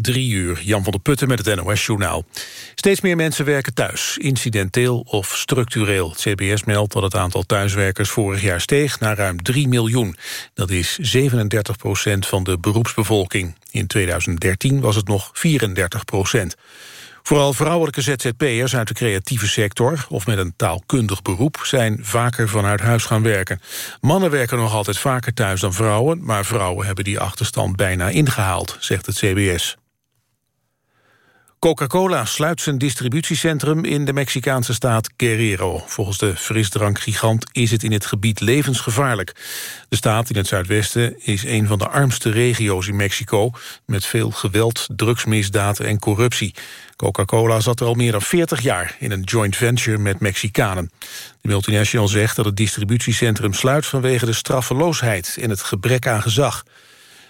Drie uur, Jan van der Putten met het NOS-journaal. Steeds meer mensen werken thuis, incidenteel of structureel. Het CBS meldt dat het aantal thuiswerkers vorig jaar steeg naar ruim 3 miljoen. Dat is 37 procent van de beroepsbevolking. In 2013 was het nog 34 procent. Vooral vrouwelijke ZZP'ers uit de creatieve sector... of met een taalkundig beroep zijn vaker vanuit huis gaan werken. Mannen werken nog altijd vaker thuis dan vrouwen... maar vrouwen hebben die achterstand bijna ingehaald, zegt het CBS. Coca-Cola sluit zijn distributiecentrum in de Mexicaanse staat Guerrero. Volgens de frisdrankgigant is het in het gebied levensgevaarlijk. De staat in het zuidwesten is een van de armste regio's in Mexico... met veel geweld, drugsmisdaad en corruptie. Coca-Cola zat er al meer dan 40 jaar in een joint venture met Mexicanen. De multinational zegt dat het distributiecentrum sluit vanwege de straffeloosheid en het gebrek aan gezag.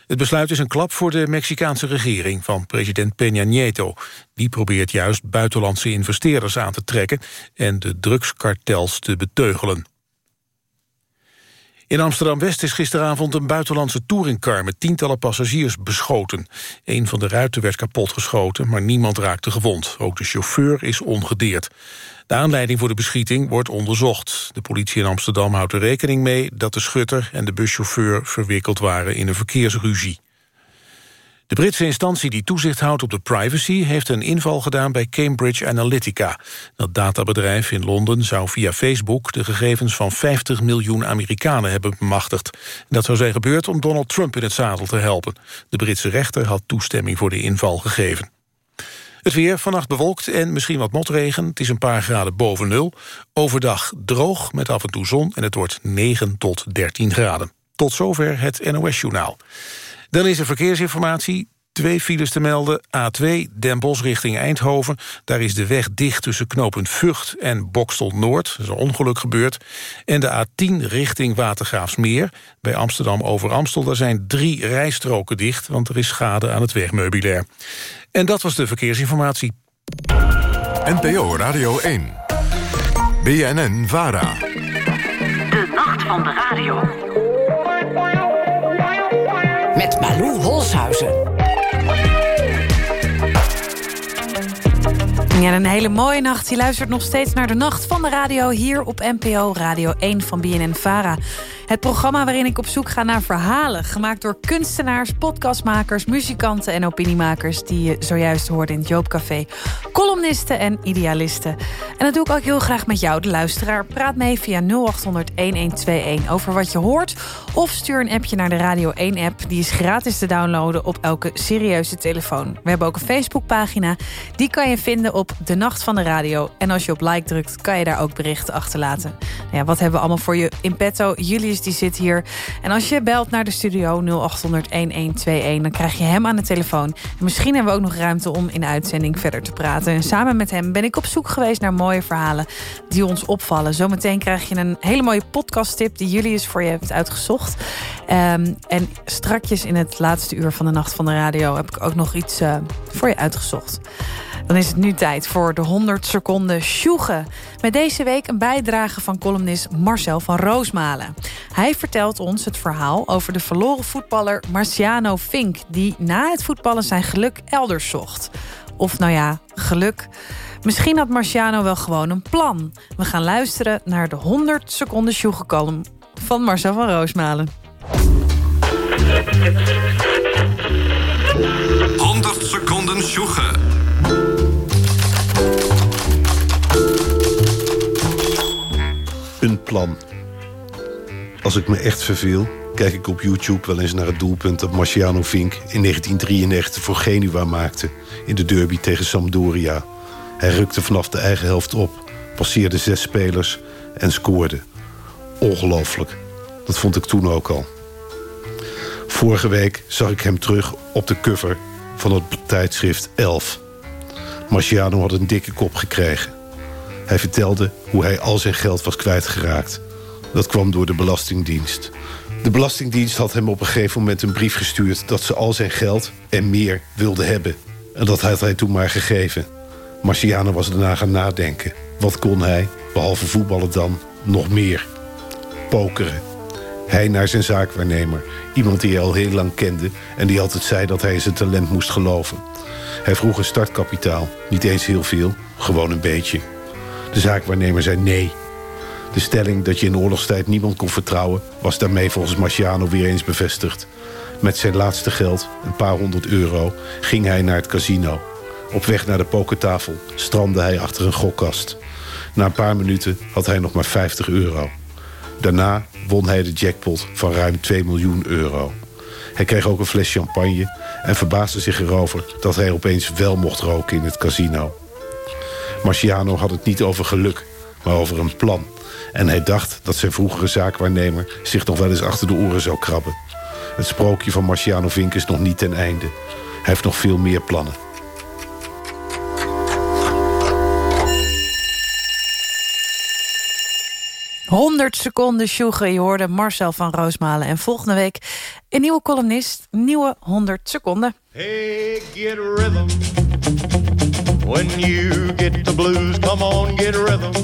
Het besluit is een klap voor de Mexicaanse regering van president Peña Nieto. Die probeert juist buitenlandse investeerders aan te trekken... en de drugskartels te beteugelen. In Amsterdam-West is gisteravond een buitenlandse touringcar... met tientallen passagiers beschoten. Een van de ruiten werd kapotgeschoten, maar niemand raakte gewond. Ook de chauffeur is ongedeerd. De aanleiding voor de beschieting wordt onderzocht. De politie in Amsterdam houdt er rekening mee... dat de schutter en de buschauffeur verwikkeld waren in een verkeersruzie. De Britse instantie die toezicht houdt op de privacy... heeft een inval gedaan bij Cambridge Analytica. Dat databedrijf in Londen zou via Facebook... de gegevens van 50 miljoen Amerikanen hebben bemachtigd. Dat zou zijn gebeurd om Donald Trump in het zadel te helpen. De Britse rechter had toestemming voor de inval gegeven. Het weer vannacht bewolkt en misschien wat motregen. Het is een paar graden boven nul. Overdag droog met af en toe zon en het wordt 9 tot 13 graden. Tot zover het NOS-journaal. Dan is er verkeersinformatie. Twee files te melden. A2 Den Bosch richting Eindhoven. Daar is de weg dicht tussen knooppunt Vught en Bokstel Noord. Er is een ongeluk gebeurd. En de A10 richting Watergraafsmeer. Bij Amsterdam over Amstel. Daar zijn drie rijstroken dicht, want er is schade aan het wegmeubilair. En dat was de verkeersinformatie. NPO Radio 1. BNN Vara. De nacht van de radio. Met Malou Holshuizen. Ja, een hele mooie nacht. Je luistert nog steeds naar de Nacht van de Radio... hier op NPO Radio 1 van BNN-VARA. Het programma waarin ik op zoek ga naar verhalen... gemaakt door kunstenaars, podcastmakers, muzikanten en opiniemakers... die je zojuist hoorde in het Joopcafé. Columnisten en idealisten. En dat doe ik ook heel graag met jou, de luisteraar. Praat mee via 0800-1121 over wat je hoort... of stuur een appje naar de Radio 1-app. Die is gratis te downloaden op elke serieuze telefoon. We hebben ook een Facebookpagina. Die kan je vinden op De Nacht van de Radio. En als je op like drukt, kan je daar ook berichten achterlaten. Nou ja, wat hebben we allemaal voor je in petto? Julius die zit hier. En als je belt naar de studio 0800-1121... dan krijg je hem aan de telefoon. En misschien hebben we ook nog ruimte om in de uitzending verder te praten. En samen met hem ben ik op zoek geweest naar mooie verhalen... die ons opvallen. Zometeen krijg je een hele mooie podcasttip... die Julius voor je hebt uitgezocht. Um, en strakjes in het laatste uur van de Nacht van de Radio... heb ik ook nog iets uh, voor je uitgezocht. Dan is het nu tijd voor de 100 seconden sjoegen. Met deze week een bijdrage van columnist Marcel van Roosmalen. Hij vertelt ons het verhaal over de verloren voetballer Marciano Fink... die na het voetballen zijn geluk elders zocht. Of nou ja, geluk... Misschien had Marciano wel gewoon een plan. We gaan luisteren naar de 100 seconden sjoegen van Marcel van Roosmalen. 100 seconden sjoegen. Een plan. Als ik me echt verveel, kijk ik op YouTube wel eens naar het doelpunt... dat Marciano Vink in 1993 voor Genua maakte... in de derby tegen Sampdoria. Hij rukte vanaf de eigen helft op, passeerde zes spelers en scoorde. Ongelooflijk. Dat vond ik toen ook al. Vorige week zag ik hem terug op de cover van het tijdschrift Elf. Marciano had een dikke kop gekregen. Hij vertelde hoe hij al zijn geld was kwijtgeraakt. Dat kwam door de Belastingdienst. De Belastingdienst had hem op een gegeven moment een brief gestuurd... dat ze al zijn geld en meer wilden hebben. En dat had hij toen maar gegeven. Marciano was daarna gaan nadenken. Wat kon hij, behalve voetballen dan, nog meer? Pokeren. Hij naar zijn zaakwaarnemer. Iemand die hij al heel lang kende... en die altijd zei dat hij in zijn talent moest geloven. Hij vroeg een startkapitaal. Niet eens heel veel, gewoon een beetje. De zaakwaarnemer zei nee. De stelling dat je in oorlogstijd niemand kon vertrouwen... was daarmee volgens Marciano weer eens bevestigd. Met zijn laatste geld, een paar honderd euro, ging hij naar het casino. Op weg naar de pokertafel strandde hij achter een gokkast. Na een paar minuten had hij nog maar 50 euro. Daarna won hij de jackpot van ruim 2 miljoen euro. Hij kreeg ook een fles champagne en verbaasde zich erover... dat hij opeens wel mocht roken in het casino. Marciano had het niet over geluk, maar over een plan. En hij dacht dat zijn vroegere zaakwaarnemer... zich nog wel eens achter de oren zou krabben. Het sprookje van Marciano Vink is nog niet ten einde. Hij heeft nog veel meer plannen. 100 seconden sjoegen. Je hoorde Marcel van Roosmalen. En volgende week een nieuwe columnist. Nieuwe 100 seconden. Hey, get rhythm. When you get the blues, come on, get a rhythm.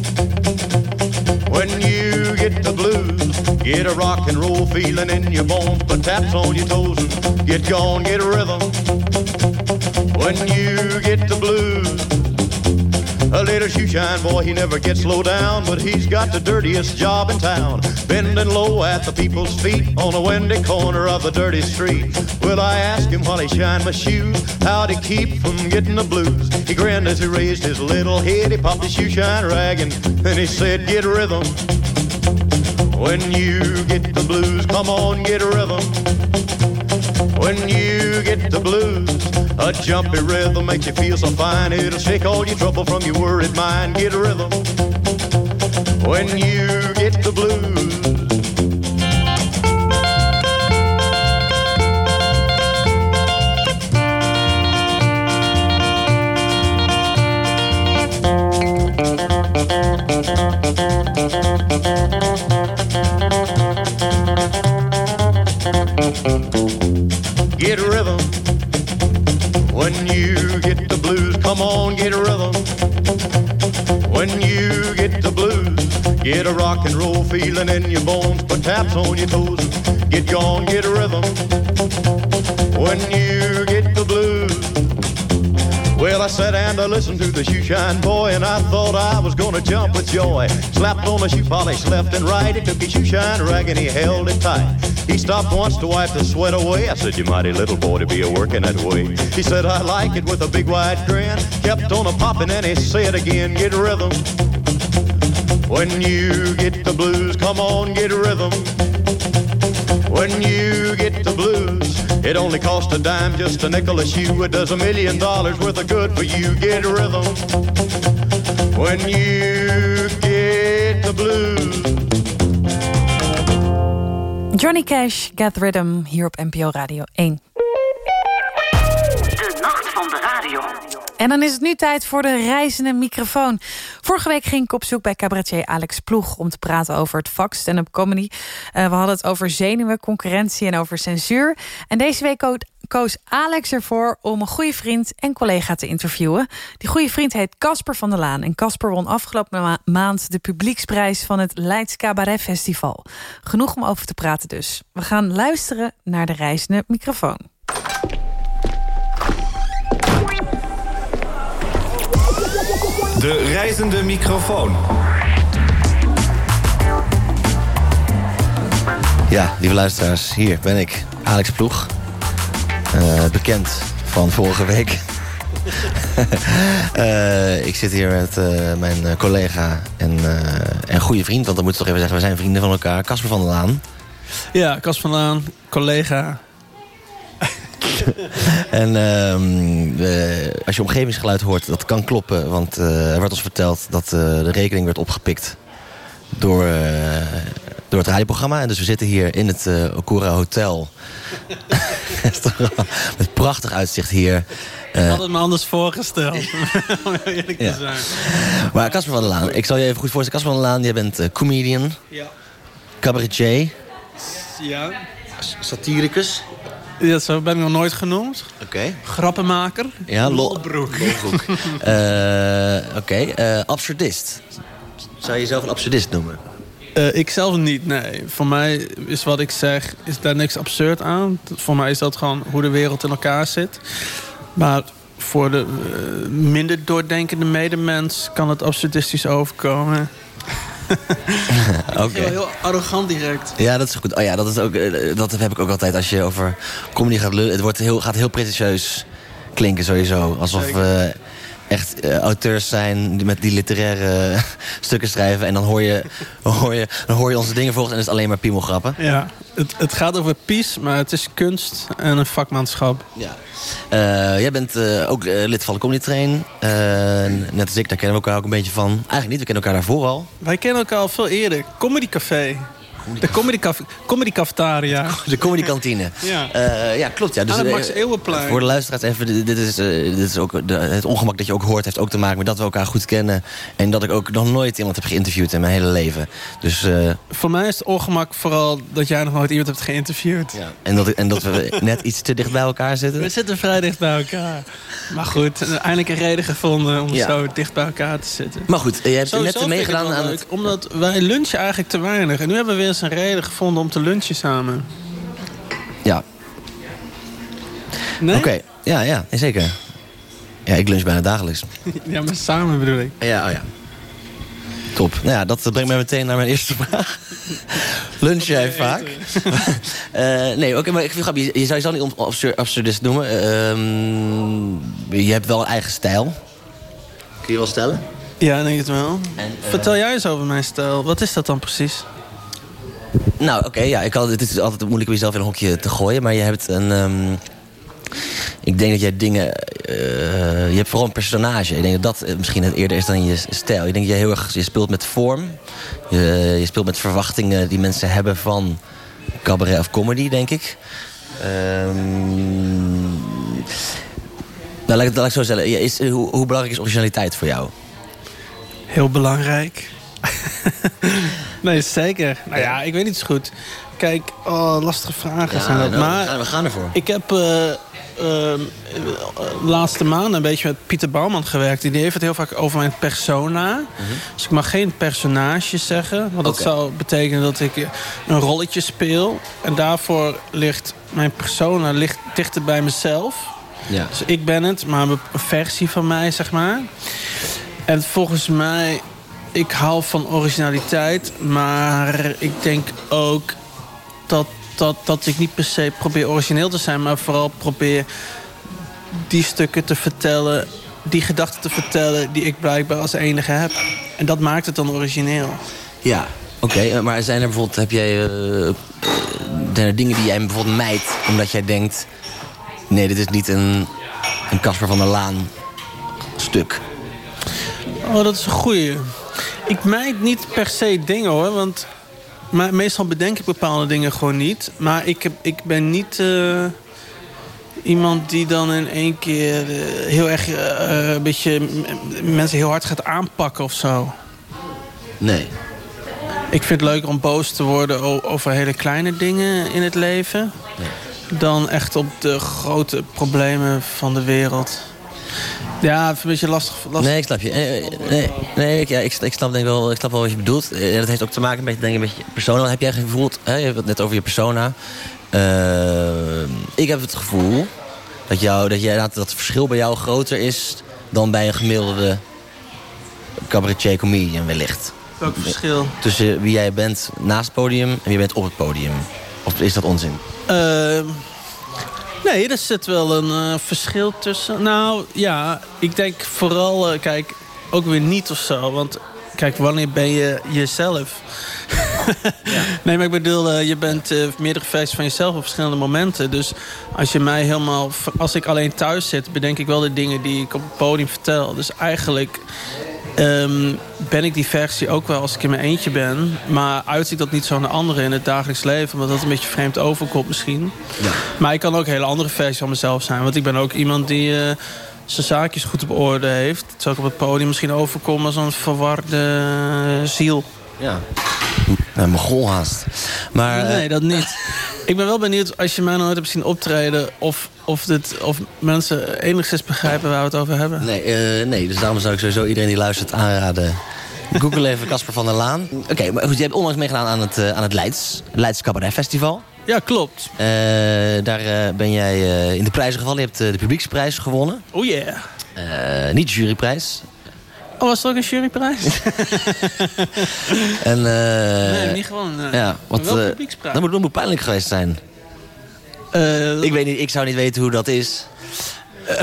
When you get the blues, get a rock and roll feeling in your bones. Put taps on your toes and get gone, get a rhythm. When you get the blues. A little shoeshine boy, he never gets low down, but he's got the dirtiest job in town. Bending low at the people's feet on a windy corner of the dirty street. Well, I asked him while he shined my shoes, how'd he keep from getting the blues? He grinned as he raised his little head, he popped his shoeshine rag, and then he said, get rhythm. When you get the blues, come on, get rhythm. When you get the blues, a jumpy rhythm makes you feel so fine. It'll shake all your trouble from your worried mind. Get a rhythm. When you get the blues. Get Come on, get a rhythm when you get the blues. Get a rock and roll feeling in your bones. Put taps on your toes. Get gone, get a rhythm when you. Well, I sat and I listened to the shoeshine boy, and I thought I was gonna jump with joy. Slapped on the shoe polish left and right. He took his shoeshine rag and he held it tight. He stopped once to wipe the sweat away. I said, You mighty little boy to be a working that way. He said, I like it with a big wide grin. Kept on a popping and he said again, Get rhythm. When you get the blues, come on, get rhythm. When you get the blues, it only costs a dime, just a nickel a shoe. It does a million dollars worth of good for you. Get rhythm. When you get the blues. Johnny Cash, Get Rhythm, hier op NPO Radio 1. En dan is het nu tijd voor de reizende microfoon. Vorige week ging ik op zoek bij cabaretier Alex Ploeg... om te praten over het vak stand-up comedy. Uh, we hadden het over zenuwen, concurrentie en over censuur. En deze week ko koos Alex ervoor om een goede vriend en collega te interviewen. Die goede vriend heet Casper van der Laan. En Casper won afgelopen ma maand de publieksprijs... van het Leids Cabaret Festival. Genoeg om over te praten dus. We gaan luisteren naar de reizende microfoon. De reizende microfoon. Ja, lieve luisteraars, hier ben ik, Alex Ploeg. Uh, bekend van vorige week. uh, ik zit hier met uh, mijn collega en, en goede vriend... want dan moet ik toch even zeggen, we zijn vrienden van elkaar. Casper van der Laan. Ja, Casper van der Laan, collega, en uh, als je omgevingsgeluid hoort, dat kan kloppen. Want uh, er werd ons verteld dat uh, de rekening werd opgepikt door, door het radioprogramma. En dus we zitten hier in het Okura Hotel. Met prachtig uitzicht hier. Ik had het me anders voorgesteld. om eerlijk te zijn. Maar Casper van der Laan, ik zal je even goed voorstellen. Casper van der Laan, jij bent comedian. Ja. Cabaretier. Ja. Satiricus. Ja, zo ben ik nog nooit genoemd. Oké. Okay. Grappenmaker. Ja, lolbroek. lolbroek. uh, Oké, okay. uh, absurdist. Zou je jezelf een absurdist noemen? Eh, ik zelf niet, nee. Voor mij is wat ik zeg, is daar niks absurd aan. Voor mij is dat gewoon hoe de wereld in elkaar zit. Maar voor de eh, minder doordenkende medemens kan het absurdistisch overkomen. Oké. Heel, heel arrogant direct. Ja, dat is goed. Oh ja, dat, is ook, eh, dat heb ik ook altijd als je over comedy gaat lullen. Het wordt heel, gaat heel pretentieus klinken sowieso. Alsof we echt eh, auteurs zijn die met die literaire stukken schrijven. En dan hoor je, hoor je, dan hoor je onze dingen volgens en het is alleen maar piemelgrappen. Ja, het, het gaat over peace, maar het is kunst en een vakmanschap. Ja. Eh, jij bent eh, ook eh, lid van de Comedy Train. Net als ik, daar kennen we elkaar ook een beetje van. Eigenlijk niet, we kennen elkaar daarvoor al. Wij kennen elkaar al veel eerder. Comedy Café. De Comedy, caf comedy Cafetaria. De Comedy Kantine. Ja. Eh, ja, klopt. Ja. Dus, Aan eh, Max Eeuwenplein. Voor de luisteraars even, dit is, eh, dit is ook de, het ongemak dat je ook hoort... heeft ook te maken met dat we elkaar goed kennen. En dat ik ook nog nooit iemand heb geïnterviewd in mijn hele leven. Dus, Voor mij is het ongemak vooral dat jij nog nooit iemand hebt geïnterviewd. ja. en, dat, en dat we net iets te dicht bij elkaar zitten. We zitten vrij dicht bij elkaar. Maar goed, eindelijk een reden gevonden om Ja. zo dicht bij elkaar te zitten. Maar goed, je hebt Sowieso net meegedaan aan leuk, het... Omdat wij lunchen eigenlijk te weinig. En nu hebben we weer eens een reden gevonden om te lunchen samen. Ja, Nee? oké. Ja, ja, zeker. Ja, ik lunch bijna dagelijks. Ja, maar samen bedoel ik. Ja, oh ja. Top. Nou ja, dat brengt mij meteen naar mijn eerste vraag. Lunch jij vaak? Eh, nee, oké, maar ik vind het grappig. Je, je zou jezelf niet om- absur- absurdist noemen. Ehm, je hebt wel een eigen stijl. Kun je wel stellen? Ja, denk het wel. En, eh, Vertel jij eens over mijn stijl. Wat is dat dan precies? Nou, oké, ja, ik had, het is altijd moeilijk om jezelf in een hokje te gooien. Maar je hebt een... ehm, ik denk dat jij dingen... eh, je hebt vooral een personage. Ik denk dat dat eh, misschien het eerder is dan je stijl. Ik denk dat je heel erg... Je speelt met vorm. Je, je speelt met verwachtingen die mensen hebben van cabaret of comedy, denk ik. Ehm nou, laat ik, zo zeggen. Is, hoe, hoe belangrijk is originaliteit voor jou? Heel belangrijk. nee, zeker. Nou ja, ik weet niet zo goed. Kijk, oh, lastige vragen zijn dat. nou, maar we, gaan, we gaan ervoor. ik heb de laatste maanden een beetje met Pieter Bouwman gewerkt. Die heeft het heel vaak over mijn persona. Dus ik mag geen personage zeggen. Want dat zou betekenen dat ik een rolletje speel. En daarvoor ligt mijn persona ligt dichter bij mezelf. Ja. Dus ik ben het, maar een versie van mij, zeg maar. En volgens mij, ik hou van originaliteit, maar ik denk ook dat, dat, dat ik niet per se probeer origineel te zijn, maar vooral probeer die stukken te vertellen, die gedachten te vertellen die ik blijkbaar als enige heb. En dat maakt het dan origineel. Ja, oké. eh, maar zijn er bijvoorbeeld, heb jij eh, zijn er dingen die jij bijvoorbeeld mijt omdat jij denkt, nee, dit is niet een een Casper van der Laan stuk. Oh, dat is een goeie. Ik mijd niet per se dingen hoor, want maar meestal bedenk ik bepaalde dingen gewoon niet. Maar ik, heb, ik ben niet eh, iemand die dan in één keer eh, heel erg eh, een beetje mensen heel hard gaat aanpakken of zo. Nee. Ik vind het leuker om boos te worden over hele kleine dingen in het leven. Dan echt op de grote problemen van de wereld. Ja, het is een beetje lastig. lastig. Nee, ik snap je. Nee, nee ik, ja, ik, ik, snap denk wel, ik snap wel wat je bedoelt. Eh, Dat heeft ook te maken met, denk ik, met je persona. Heb jij gevoeld? Hè? Je hebt het net over je persona. Eh, ik heb het gevoel dat, jou, dat, jij, dat het verschil bij jou groter is... dan bij een gemiddelde cabaretier comedian wellicht. Welk verschil? Tussen wie jij bent naast het podium en wie je bent op het podium. Of is dat onzin? Ehm, nee, er zit wel een eh, verschil tussen. Nou ja, ik denk vooral, eh, kijk, ook weer niet of zo. Want kijk, wanneer ben je jezelf? Nee, maar ik bedoel, eh, je bent meerdere versies van jezelf op verschillende momenten. Dus als je mij helemaal, als ik alleen thuis zit, bedenk ik wel de dingen die ik op het podium vertel. Dus eigenlijk Ehm, ben ik die versie ook wel als ik in mijn eentje ben. Maar uit ik dat niet zo naar anderen in het dagelijks leven. Omdat dat een beetje vreemd overkomt misschien. Maar ik kan ook een hele andere versie van mezelf zijn. Want ik ben ook iemand die eh, zijn zaakjes goed op orde heeft. Zou ook op het podium misschien overkomen als een verwarde eh, ziel. Ja. Nou, mijn gol haast. Maar, eh, Nee, dat niet. Ik ben wel benieuwd als je mij nooit hebt zien optreden... of, of, dit, of mensen enigszins begrijpen waar we het over hebben. Nee, eh, nee, dus daarom zou ik sowieso iedereen die luistert aanraden... Google even Casper van der Laan. Oké, maar goed, je hebt onlangs meegedaan aan het, uh, aan het Leids, Leids Cabaret Festival. Ja, klopt. Uh, daar uh, ben jij in de prijzen gevallen. Je hebt de publieksprijs gewonnen. Oh yeah. niet de juryprijs. Oh, was er ook een juryprijs? en, nee, niet gewoon. ja, wat, wel publieksprijs. Dat moet, moet pijnlijk geweest zijn. ik, weet niet, ik zou niet weten hoe dat is.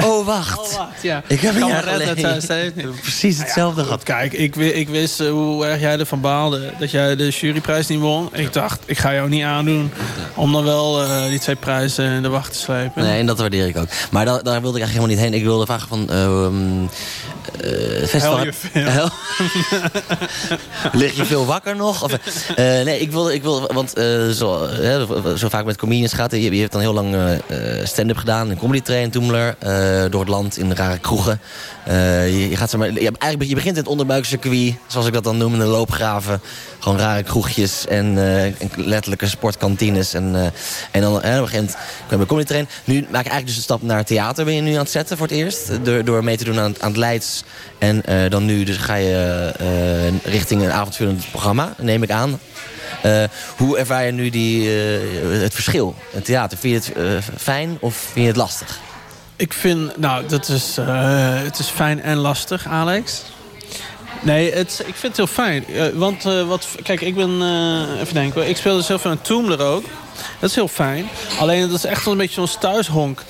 Oh, wacht. Oh, wacht ja. Ik heb een jaar geleden precies hetzelfde gehad. Kijk, ik, ik wist uh, hoe erg jij ervan baalde dat jij de juryprijs niet won. Ik dacht, ik ga jou niet aandoen om dan wel uh, die twee prijzen in de wacht te slepen. Nee, en dat waardeer ik ook. Maar da daar wilde ik eigenlijk helemaal niet heen. Ik wilde vragen van... Uh, uh, festival... Hel je veel. Lig je veel wakker nog? Of, nee, ik wilde... Ik wilde want zo, zo vaak met comedians gaat... Je, je hebt dan heel lang stand-up gedaan in Comedy Train, Toemler... door het land in rare kroegen. je, je, gaat, zeg maar, je, eigenlijk, je begint in het onderbuikcircuit, zoals ik dat dan noem, in de loopgraven. Gewoon rare kroegjes en, letterlijke sportkantines. En, en dan op een gegeven moment kwam je Comedy Train. Nu maak ik eigenlijk dus de stap naar theater. Ben je nu aan het zetten voor het eerst? Door, door mee te doen aan, aan het Leids. En dan nu dus ga je richting een avondvullend programma, neem ik aan. Uh, hoe ervaar je nu die, het verschil? Het theater, vind je het fijn of vind je het lastig? Ik vind, nou, dat is, het is fijn en lastig, Alex. Nee, het, ik vind het heel fijn. want, wat, kijk, ik ben, even denken, ik speel heel veel een Toomler ook. Dat is heel fijn. Alleen, dat is echt wel een beetje zo'n thuishonk.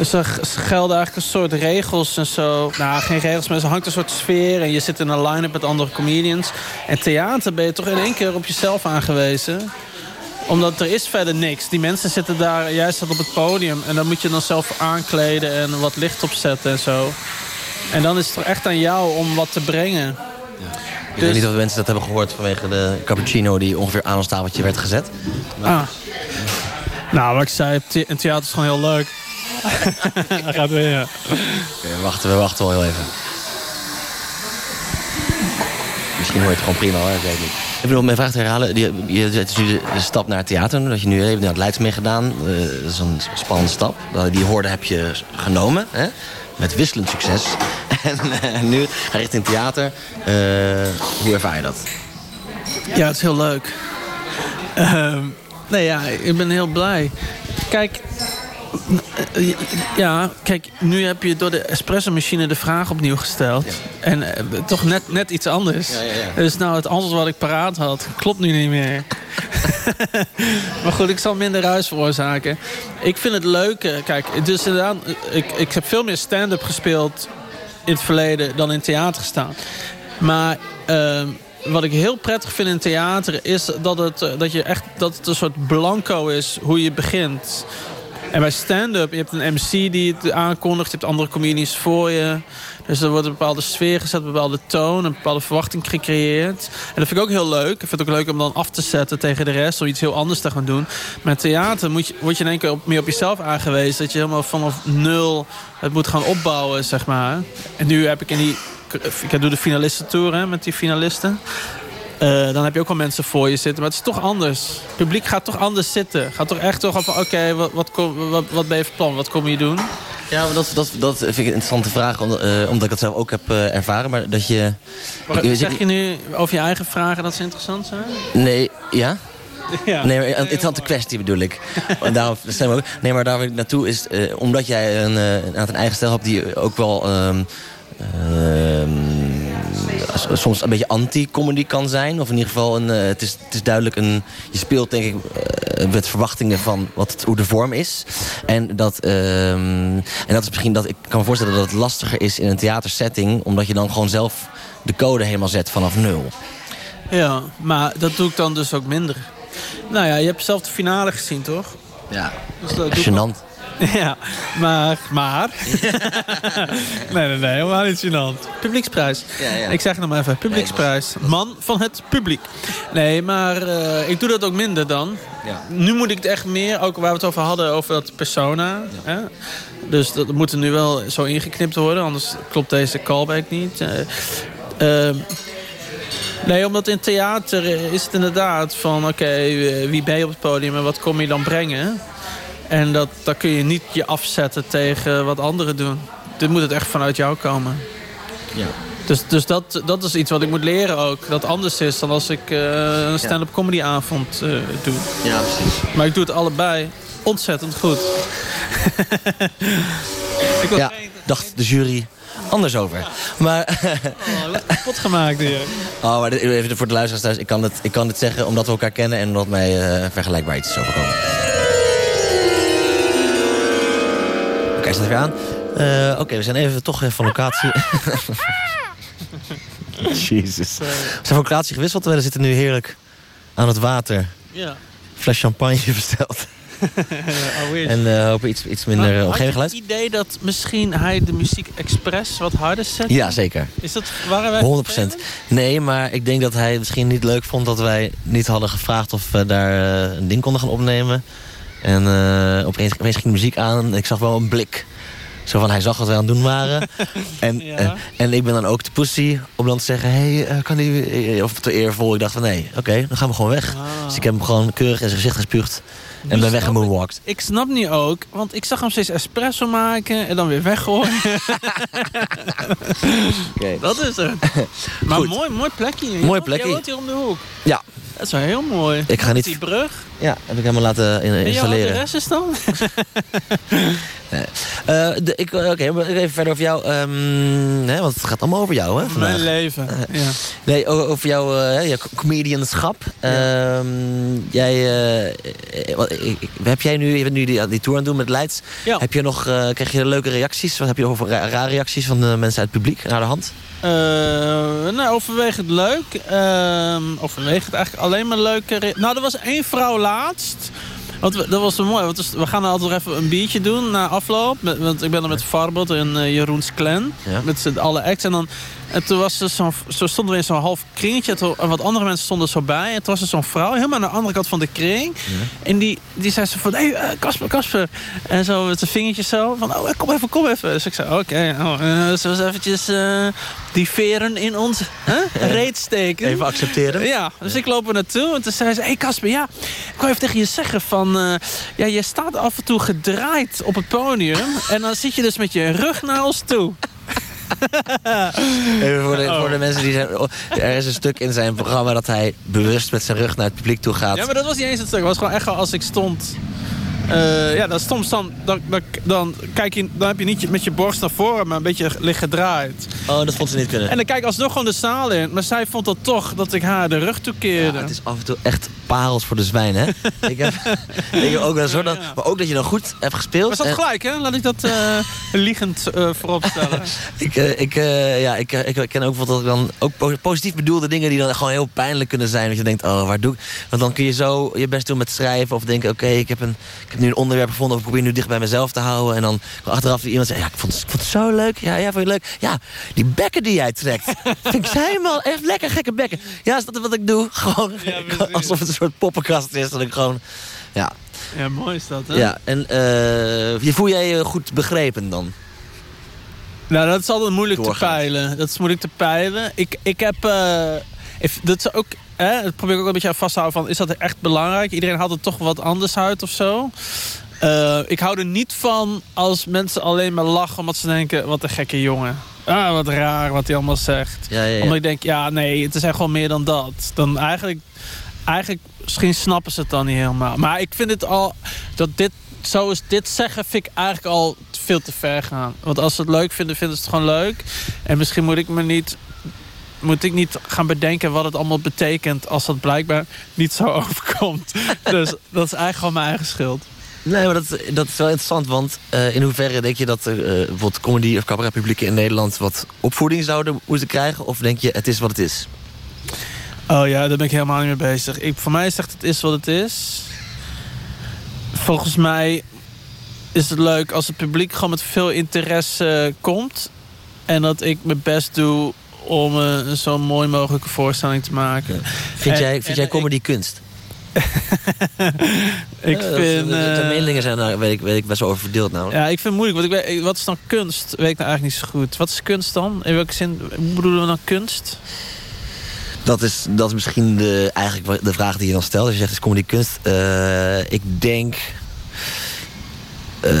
Dus er gelden eigenlijk een soort regels en zo. Nou, geen regels, maar er hangt een soort sfeer. En je zit in een line-up met andere comedians. En theater ben je toch in één keer op jezelf aangewezen omdat er is verder niks. Die mensen zitten daar, jij staat op het podium... en dan moet je dan zelf aankleden en wat licht opzetten en zo. En dan is het toch echt aan jou om wat te brengen. Ja. Ik dus... weet niet of mensen dat hebben gehoord vanwege de cappuccino... die ongeveer aan ons tafeltje werd gezet. Maar... Ah. Nou, wat ik zei, een theater is gewoon heel leuk. gaat weer, ja. Okay, we, wachten, we wachten wel heel even. Misschien hoor je het gewoon prima hoor, ik weet niet. Ik bedoel, mijn vraag te herhalen. Je, je, het is nu de, de, stap naar het theater. Dat je nu even naar het Leids meegedaan. Uh, dat is een spannende stap. Die hoorde heb je genomen. Hè? Met wisselend succes. en uh, nu ga je richting theater. Uh, hoe ervaar je dat? Ja, het is heel leuk. Ehm, nee, ja, ik ben heel blij. Kijk, ja, kijk, nu heb je door de espresso-machine de vraag opnieuw gesteld. En uh, toch net, net iets anders. Ja, ja, ja. Dus nou, het antwoord wat ik paraat had, klopt nu niet meer. maar goed, ik zal minder ruis veroorzaken. Ik vind het leuk. Kijk, dus inderdaad, ik, ik heb veel meer stand-up gespeeld in het verleden dan in theater gestaan. Maar... Uh, wat ik heel prettig vind in theater is dat het, dat je echt, dat het een soort blanco is hoe je begint. En bij stand-up, je hebt een MC die het aankondigt. Je hebt andere comedians voor je. Dus er wordt een bepaalde sfeer gezet, een bepaalde toon, een bepaalde verwachting gecreëerd. En dat vind ik ook heel leuk. Ik vind het ook leuk om dan af te zetten tegen de rest, om iets heel anders te gaan doen. Met theater moet je, word je in één keer op, meer op jezelf aangewezen. Dat je helemaal vanaf nul het moet gaan opbouwen, zeg maar. En nu heb ik in die... Ik doe de finalistentour hè, met die finalisten. Uh, dan heb je ook wel mensen voor je zitten. Maar het is toch anders. Het publiek gaat toch anders zitten. Gaat toch echt toch van, oké, okay, wat, wat, wat, wat ben je van plan? Wat kom je doen? Ja, maar dat, dat, dat vind ik een interessante vraag. Om, uh, omdat ik dat zelf ook heb uh, ervaren. Maar dat je... Maar, zeg je nu over je eigen vragen dat ze interessant zijn? Nee, ja? Ja. Nee, maar een interessante kwestie bedoel ik. en daarom stemmen we ook. Nee, maar daar wil ik naartoe is... Omdat jij een, een, een eigen stijl hebt die ook wel... Um, soms een beetje anti-comedy kan zijn. Of in ieder geval, een, uh, het, is, het is duidelijk een... Je speelt denk ik uh, met verwachtingen van wat het, hoe de vorm is. En dat, uh, en dat is misschien dat... Ik kan me voorstellen dat het lastiger is in een theatersetting. Omdat je dan gewoon zelf de code helemaal zet vanaf nul. Ja, maar dat doe ik dan dus ook minder. Nou ja, je hebt zelf de finale gezien, toch? Ja, dus dat. Ja, maar... maar nee, nee, nee, helemaal niet gênant. Publieksprijs. Ja, ja. Ik zeg het nog maar even. Publieksprijs. Man van het publiek. Nee, maar uh, ik doe dat ook minder dan. Ja. Nu moet ik het echt meer, ook waar we het over hadden, over dat persona. Hè? Dus dat moet er nu wel zo ingeknipt worden, anders klopt deze callback niet. Uh, uh, Nee, omdat in theater is het inderdaad van... oké, wie ben je op het podium en wat kom je dan brengen? En dat, dat kun je niet je afzetten tegen wat anderen doen. Dit moet het echt vanuit jou komen. Ja. Dus, dus dat, dat is iets wat ik moet leren ook. Dat anders is dan als ik eh, een stand-up comedy avond eh, doe. Ja, precies. Maar ik doe het allebei ontzettend goed. ik was Ja, dacht de jury anders over. Maar, oh, kapot gemaakt hier. oh, maar dit- even voor de luisteraars thuis. Ik kan, het, ik kan het zeggen omdat we elkaar kennen... en omdat mij eh, vergelijkbaar iets is overkomen. Oké, staat er weer aan. Eh, Oké, we zijn even toch even van locatie. Jezus. We zijn van locatie gewisseld. We zitten nu heerlijk aan het water. Ja. Fles champagne besteld. En eh, hopen iets, iets minder Maar uh, had je omgevingsgeluid. het idee dat misschien hij de muziek expres wat harder zet? Ja, zeker. Is dat, waren wij 100 vervelend? Nee, maar ik denk dat hij misschien niet leuk vond dat wij niet hadden gevraagd of we daar eh, een ding konden gaan opnemen. En eh, opeens, opeens ging de muziek aan en ik zag wel een blik. Zo van, hij zag wat wij aan het doen waren. en, Ja. eh, en ik ben dan ook de pussy om dan te zeggen... hé, hey, eh, kan die... Of te eervol. Ik dacht van, nee, oké, dan gaan we gewoon weg. Ah. Dus ik heb hem gewoon keurig in zijn gezicht gespuugd. En Nu ben weg en ik- moonwalked. Ik snap nu ook, want ik zag hem steeds espresso maken en dan weer weggooien. Oké. Dat is het. Maar mooi, mooi plekje. Mooi Jij plekje. woont hier om de hoek. Ja, Dat is wel heel mooi. Ik ga niet- Die brug. ja, heb ik helemaal laten in- En installeren. adres is dan? Nee. Eh, de- ik, Oké, even verder over jou. ehm, hè, want het gaat allemaal over jou, hè? vandaag. Mijn leven. Ja. Nee, over jouw eh, ja, comedianschap. Ehm, jij, eh, eh, wat- heb jij nu, je bent nu die, die tour aan het doen met Leids. Ja. Heb je nog, eh, krijg je leuke reacties? Wat heb je over ra- rare reacties van de mensen uit het publiek naar de hand? Eh, nou, overwegend leuk. Ehm overwegend eigenlijk alleen maar leuke... Nou, er was één vrouw laatst. Want we- dat was zo mooi. Want we gaan altijd nog even een biertje doen na afloop. Met, want ik ben er met Farbot en eh, Jeroens Clan. Ja. Met alle acts. En dan en toen was er zo'n, zo stonden we in zo'n half kringetje. En wat andere mensen stonden zo bij. En toen was er zo'n vrouw, helemaal aan de andere kant van de kring. En die, die zei zo van, hé, hey, Casper, Casper. En zo met zijn vingertjes zo. Van, oh, kom even, kom even. Dus ik zei, oké. oh, eh, zo eens eventjes eh, die veren in ons reet steken. Even accepteren. Ja, dus ik loop er naartoe en toen zei ze... Hé hey Casper, ja, ik wou even tegen je zeggen van... eh, ja, je staat af en toe gedraaid op het podium... en dan zit je dus met je rug naar ons toe. Even voor de, Oh. voor de mensen die zijn... Er is een stuk in zijn programma dat hij bewust met zijn rug naar het publiek toe gaat. Ja, maar dat was niet eens het stuk. Het was gewoon echt wel als ik stond... eh, ja, dan soms dan, dan, dan, dan, kijk je, dan heb je niet met je borst naar voren, maar een beetje licht gedraaid. Oh, dat vond ze niet kunnen. En dan kijk ik alsnog gewoon de zaal in. Maar zij vond dat toch dat ik haar de rug toekeerde. Ja, het is af en toe echt parels voor de zwijn, hè? ik, heb, ik heb ook wel zo dat, maar ook dat je dan goed hebt gespeeld. Maar had En- gelijk, hè? Laat ik dat eh, liegend eh vooropstellen. Ik, ik, ja, ik, ik ken ook dat ik dan ook po- positief bedoelde dingen die dan gewoon heel pijnlijk kunnen zijn. Dat je denkt, oh, waar doe ik? Want dan kun je zo je best doen met schrijven of denken, oké, ik heb een, heb nu een onderwerp gevonden of ik probeer nu dicht bij mezelf te houden. En dan achteraf iemand zegt, ja, ik vond, het- ik vond het zo leuk. Ja, ja, vond je het leuk? Ja, die bekken die jij trekt, vind ik helemaal echt lekker gekke bekken. Ja, is dat wat ik doe? Gewoon alsof het een soort poppenkast is. Dat ik gewoon, ja. Ja, mooi is dat, hè? Ja, en eh, je voel jij je goed begrepen dan? Nou, dat is altijd moeilijk te peilen. Dat is moeilijk te peilen. Ik, ik heb... eh, if- dat is ook... Hè, dat probeer ik ook een beetje aan vast te houden van... Is dat echt belangrijk? Iedereen haalt er toch wat anders uit of zo. Eh, ik hou er niet van als mensen alleen maar lachen... omdat ze denken, wat een gekke jongen. Ah, wat raar wat hij allemaal zegt. Ja, ja, ja. Omdat ik denk, ja, nee, het is echt gewoon meer dan dat. Dan eigenlijk... Eigenlijk, misschien snappen ze het dan niet helemaal. Maar ik vind het al... Dat dit, zo is dit zeggen vind ik eigenlijk al veel te ver gaan. Want als ze het leuk vinden, vinden ze het gewoon leuk. En misschien moet ik me niet... Moet ik niet gaan bedenken wat het allemaal betekent... als dat blijkbaar niet zo overkomt. dus dat is eigenlijk gewoon mijn eigen schuld. Nee, maar dat, dat is wel interessant, want eh, in hoeverre denk je dat er bijvoorbeeld comedy of cabaretpublieken in Nederland wat opvoeding zouden moeten krijgen? Of denk je, het is wat het is? Oh ja, daar ben ik helemaal niet mee bezig. Ik, voor mij zegt het is wat het is. Volgens mij is het leuk als het publiek gewoon met veel interesse komt. En dat ik mijn best doe om eh, een zo mooi mogelijke voorstelling te maken. Vind En- jij, vind jij ik- comedy kunst? Ik Ja, dat- vind... De eh, meningen zijn daar, weet ik, weet ik, best wel over verdeeld nou. Ja, ik vind het moeilijk. Want ik wat is dan kunst? Weet ik nou eigenlijk niet zo goed. Wat is kunst dan? In welke zin bedoelen we dan kunst? Dat is, dat is misschien de, eigenlijk de vraag die je dan stelt. Als je zegt, is comedy kunst? Eh, ik denk... eh,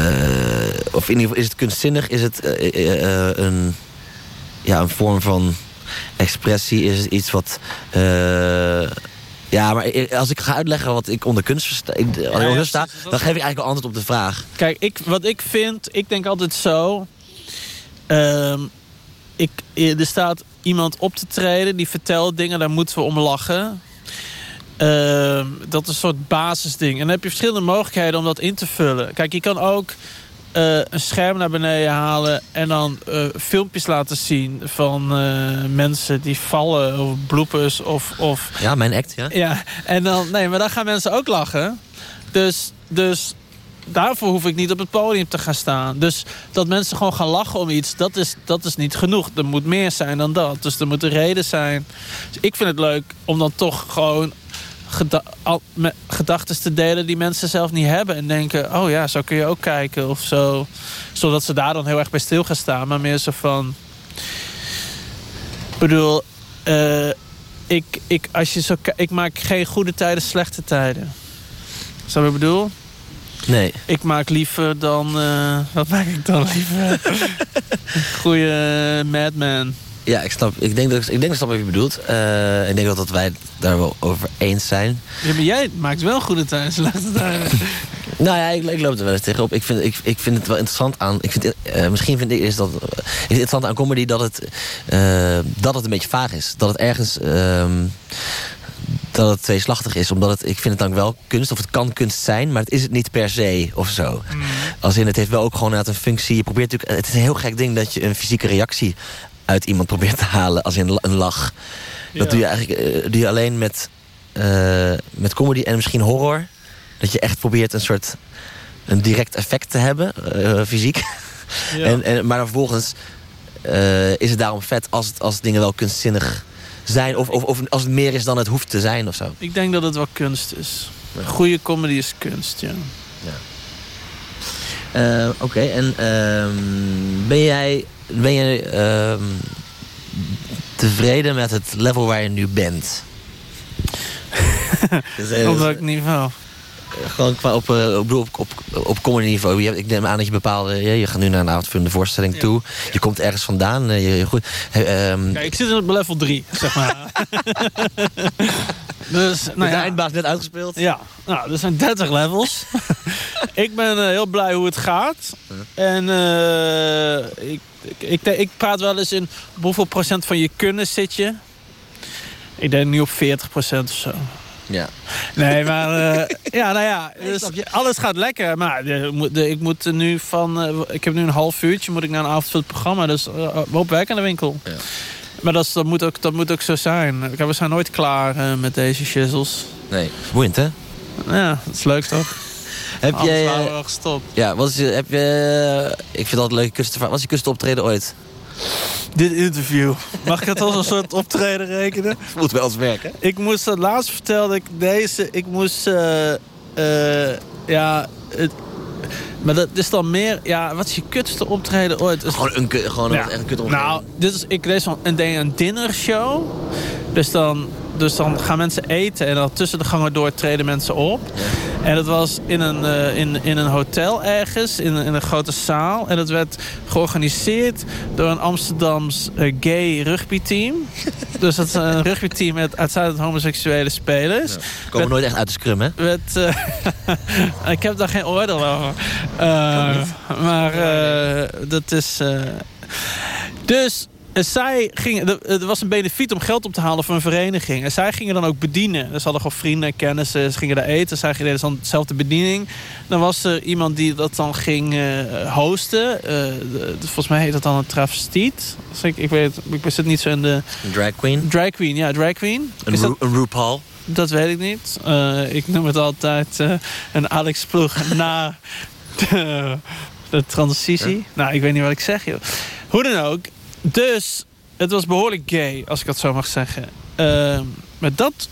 of in ieder geval, is het kunstzinnig? Is het eh, eh, eh, een... ja, een vorm van expressie is iets wat... eh, ja, maar als ik ga uitleggen wat ik onder kunst versta, ik, onder ja, sta dan geef ik eigenlijk al antwoord op de vraag. Kijk, ik, wat ik vind, ik denk altijd zo. ehm, ik, er staat iemand op te treden, die vertelt dingen, daar moeten we om lachen. Ehm, dat is een soort basisding. En dan heb je verschillende mogelijkheden om dat in te vullen. Kijk, je kan ook eh, een scherm naar beneden halen en dan eh, filmpjes laten zien van eh, mensen die vallen of bloepers of, of Ja, mijn act, ja. ja, en dan, nee, maar dan gaan mensen ook lachen. Dus, dus daarvoor hoef ik niet op het podium te gaan staan. Dus dat mensen gewoon gaan lachen om iets, dat is, dat is niet genoeg. Er moet meer zijn dan dat. Dus er moet een reden zijn. Dus ik vind het leuk om dan toch gewoon geda gedachten te delen die mensen zelf niet hebben. En denken, oh ja, zo kun je ook kijken of zo. Zodat ze daar dan heel erg bij stil gaan staan. Maar meer zo van... Ik bedoel, eh, ik, ik, als je zo, ik maak geen goede tijden, slechte tijden. Je wat ik bedoel? Nee. Ik maak liever dan... eh, wat maak ik dan liever? Goeie Madman. Ja, ik snap. Ik denk dat ik denk dat ik snap wat je bedoelt. Eh, ik denk dat, dat wij het daar wel over eens zijn. Ja, maar jij maakt wel goede tijden, slechte tijden. Nou ja, ik, ik loop er wel eens tegenop. Ik vind, ik, ik vind het wel interessant aan. Ik vind, eh, misschien vind ik is dat is het interessant aan comedy dat het, eh, dat het een beetje vaag is. Dat het ergens. ehm, dat het tweeslachtig is. Omdat het, ik vind het dan wel kunst, of het kan kunst zijn, maar het is het niet per se of zo. Als in, het heeft wel ook gewoon inderdaad een functie. Je probeert natuurlijk, het is een heel gek ding dat je een fysieke reactie uit iemand probeert te halen. Als in een lach. Dat Ja. doe je eigenlijk doe je alleen met, eh, met comedy en misschien horror. Dat je echt probeert een soort een direct effect te hebben, eh, fysiek. Ja. En, en, maar dan vervolgens is het daarom vet als, het, als dingen wel kunstzinnig zijn. Of, of, of als het meer is dan het hoeft te zijn of zo. Ik denk dat het wel kunst is. Goede comedy is kunst, ja. Eh, Oké, en ehm, ben jij, ben jij ehm, tevreden met het level waar je nu bent? Dus, eh, Op welk niveau? Gewoon qua op, eh, bedoel, op, op, op comedy niveau. Je, ik neem aan dat je bepaalde... Je, je gaat nu naar een avondvullende voorstelling toe. Je komt ergens vandaan. eh, Je, je, goed, eh, ehm, Kijk, ik zit op level 3, zeg maar. dus, nou de ja. eindbaas net uitgespeeld. Ja, nou, er zijn 30 levels. ik ben eh, heel blij hoe het gaat. En eh, ik, ik, ik, ik praat wel eens in op hoeveel procent van je kunnen zit je. Ik denk nu op 40 procent of zo. Ja. Nee, maar eh, ja, nou ja, dus alles gaat lekker. Maar de, moet- de- ik moet nu van, eh, ik heb nu een half uurtje, moet ik naar een avondvullend programma. Dus uh, werk aan de winkel. Ja. Maar dat, is- dat, moet ook, dat moet ook zo zijn. We zijn nooit klaar eh, met deze shizzles. Nee, boeiend hè? Ja, dat is leuk toch? Heb Anders jij... waren we wel gestopt. ja, je, heb je... Ik vind dat altijd leuke kusten. Wat is je kunstoptreden ooit? Dit interview. Mag ik het als een soort optreden rekenen? Moet wel eens werken. Ik moest dat laatst vertelde ik deze. Ik moest. eh, eh, ja. Het, maar dat is dan meer. Ja, wat is je kutste optreden ooit? Gewoon een, gewoon Ja. echt een kut optreden. Nou, dit is, ik lees van een, een dinnershow. Dus dan, dus dan gaan mensen eten en dan tussen de gangen door treden mensen op. En dat was in een, eh, in, in een hotel ergens, in, een- in een grote zaal. En dat werd georganiseerd door een Amsterdams eh, gay rugbyteam. dus dat is een rugbyteam met uitsluitend homoseksuele spelers. We komen nooit echt uit de scrum, hè? Eh, ik heb daar geen oordeel over. Eh, maar eh, dat is... eh, dus eh, zij gingen, er was een benefiet om geld op te halen voor een vereniging. En zij gingen dan ook bedienen. Dus ze hadden gewoon vrienden en kennissen. Ze gingen daar eten. Zij deden dan dezelfde bediening. Dan was er iemand die dat dan ging eh, hosten. Eh, de- volgens mij heet dat dan een travestiet. Dus ik, ik, weet, ik zit niet zo in de... Een drag queen. Drag queen, ja, drag queen. Een, Is dat- Ru- een RuPaul. dat weet ik niet. Eh, ik noem het altijd een Alex Ploeg na de, de transitie. Nou, ik weet niet wat ik zeg, joh. Hoe dan ook. Dus, het was behoorlijk gay, als ik dat zo mag zeggen. Ehm, maar dat...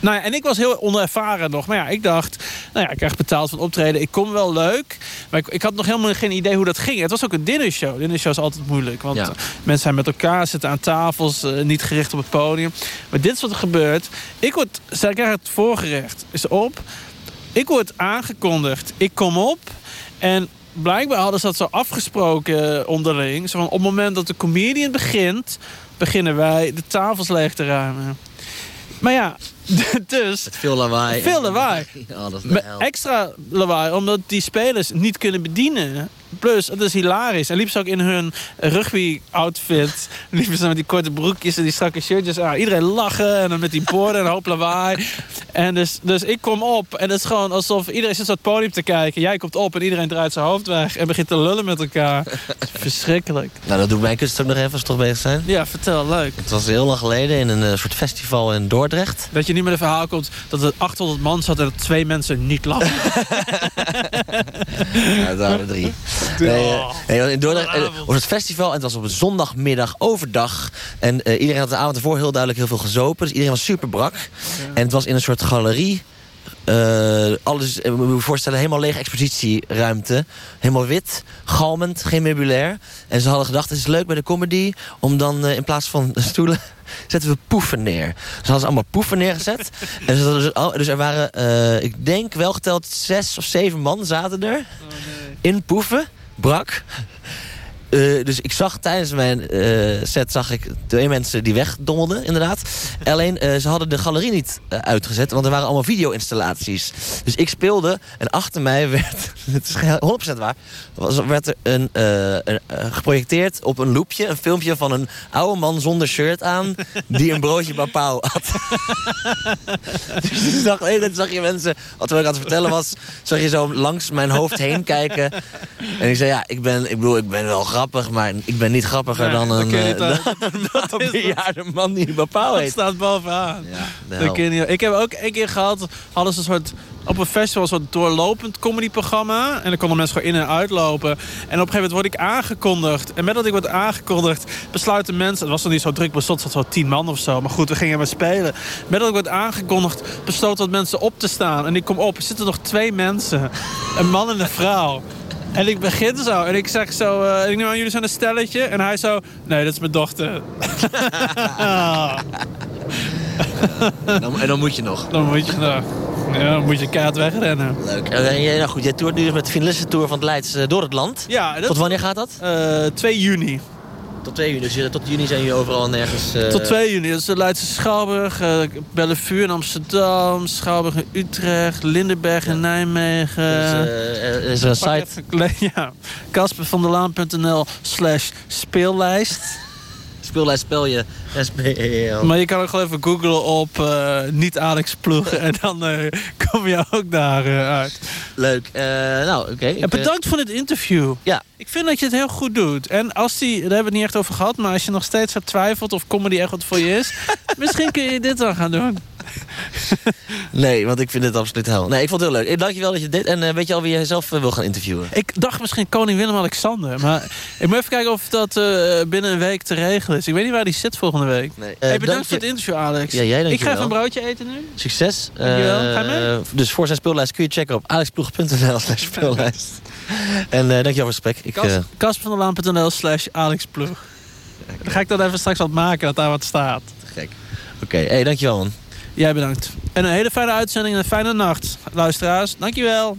Nou ja, en ik was heel onervaren nog. Maar ja, ik dacht, nou ja, ik krijg betaald van optreden. Ik kom wel leuk. Maar ik, ik had nog helemaal geen idee hoe dat ging. Het was ook een dinnershow. Dinnershow is altijd moeilijk. Want Ja. mensen zijn met elkaar, zitten aan tafels, eh, niet gericht op het podium. Maar dit is wat er gebeurt. Ik word, zij krijgen het voorgerecht, is op. Ik word aangekondigd, ik kom op. En blijkbaar hadden ze dat zo afgesproken eh, onderling. Zo van, op het moment dat de comedian begint... beginnen wij de tafels leeg te ruimen. Maar ja, dus... Veel lawaai. Veel lawaai. Ja, dat is Met extra lawaai, omdat die spelers niet kunnen bedienen. Plus, het is hilarisch. En liep ze ook in hun rugby-outfit. Liepen ze met die korte broekjes en die strakke shirtjes aan. Iedereen lachen en dan met die borden en een hoop lawaai. En dus, dus ik kom op en het is gewoon alsof iedereen zit zo het podium te kijken. Jij komt op en iedereen draait zijn hoofd weg en begint te lullen met elkaar. Verschrikkelijk. Nou, dat doet mijn kunst ook nog even als we toch bezig zijn. Ja, vertel, leuk. Het was heel lang geleden in een eh, soort festival in Dordrecht. Dat je niet met een verhaal komt dat er 800 man zat en dat twee mensen niet lachen. Ja, het waren drie. Nee, eh, nee, in Dordrecht eh, was het festival en het was op een zondagmiddag overdag. En eh, iedereen had de avond ervoor heel duidelijk heel veel gezopen. Dus iedereen was super brak. En het was in een soort galerie. Eh, alles, eh, moet je voorstellen, helemaal lege expositieruimte. Helemaal wit, galmend, geen meubilair. En ze hadden gedacht, het is leuk bij de comedy... om dan eh, in plaats van stoelen zetten we poefen neer. Ze hadden ze allemaal poefen neergezet. en dus, dus er waren, eh, ik denk wel geteld, zes of zeven man zaten er. In poefen, brak. Eh, dus ik zag tijdens mijn eh, set zag ik twee mensen die wegdommelden, inderdaad. Alleen, eh, ze hadden de galerie niet uitgezet, want er waren allemaal video-installaties. Dus ik speelde en achter mij werd, het is geen 100% waar, was, werd er een, geprojecteerd op een loopje, een filmpje van een oude man zonder shirt aan, die een broodje bapau had. dus ik zag, hele tijd zag je mensen, wat ik aan het vertellen was, zag je zo langs mijn hoofd heen kijken. En ik zei, ja, ik ben, ik bedoel, ik ben wel grappig, maar ik ben niet grappiger dan dat een, eh, eh, dan een bejaarde man die Dat heet. staat bovenaan. de Dat hel. ken je. Ik heb ook één keer gehad, hadden ze een soort, op een festival een soort doorlopend comedyprogramma. En dan konden mensen gewoon in en uitlopen. En op een gegeven moment word ik aangekondigd. En met dat ik word aangekondigd, besluiten mensen... Het was nog niet zo druk, besloot zat zo tien man of zo. Maar goed, we gingen maar spelen. Met dat ik word aangekondigd, besloten wat mensen op te staan. En ik kom op, er zitten nog twee mensen. Een man en een vrouw. En ik begin zo. En ik zeg zo, eh, ik neem aan jullie zijn een stelletje. En hij zo, nee, dat is mijn dochter. En dan, en dan moet je nog. Dan moet je, nou, ja, dan moet je kaart wegrennen. Leuk. En, jij- nou goed, jij toert nu dus met de finalistentour van het Leids eh, door het land. Ja, dat, Tot wanneer gaat dat? eh, 2 juni. Tot 2 juni. Dus je- tot juni zijn jullie overal nergens... eh, Tot 2 juni. Dat is de Leidse Schouwburg, eh Bellevue in Amsterdam, Schouwburg in Utrecht, Lindenberg in Nijmegen. Dus, eh, is een site. even Ja, caspervanderlaan.nl slash speellijst. Speellijst spel je. Maar je kan ook gewoon even googlen op eh, niet Alex Ploeg en dan eh, kom je ook daar eh, uit. Leuk. Nou, oké. En bedankt voor dit interview. Ja. Ik vind dat je het heel goed doet. En als die, daar hebben we het niet echt over gehad... maar als je nog steeds hebt twijfelt of comedy echt wat voor je is... misschien kun je dit dan gaan doen. Nee, want ik vind het absoluut hel. Nee, ik vond het heel leuk. Eh, Dankjewel dat je dit... En eh, weet je al wie je zelf eh, wil gaan interviewen? Ik dacht misschien koning Willem-Alexander. Maar ik moet even kijken of dat binnen een week te regelen is. Ik weet niet waar die zit volgende week. Nee. hey, bedankt dank voor het interview, Alex. Ja, jij ik ga even een broodje eten nu. Succes. Dankjewel. Ga je mee? Dus voor zijn speellijst kun je checken op alexploeg.nl slash speellijst. en dankjewel voor het gesprek. Ik, Kaspervanderlaan.nl slash Alex Ploeg. Dan ga ik dat even straks wat maken, dat daar wat staat. gek. Oké, hey, dankjewel man. Jij bedankt. En een hele fijne uitzending en een fijne nacht. Luisteraars, dankjewel.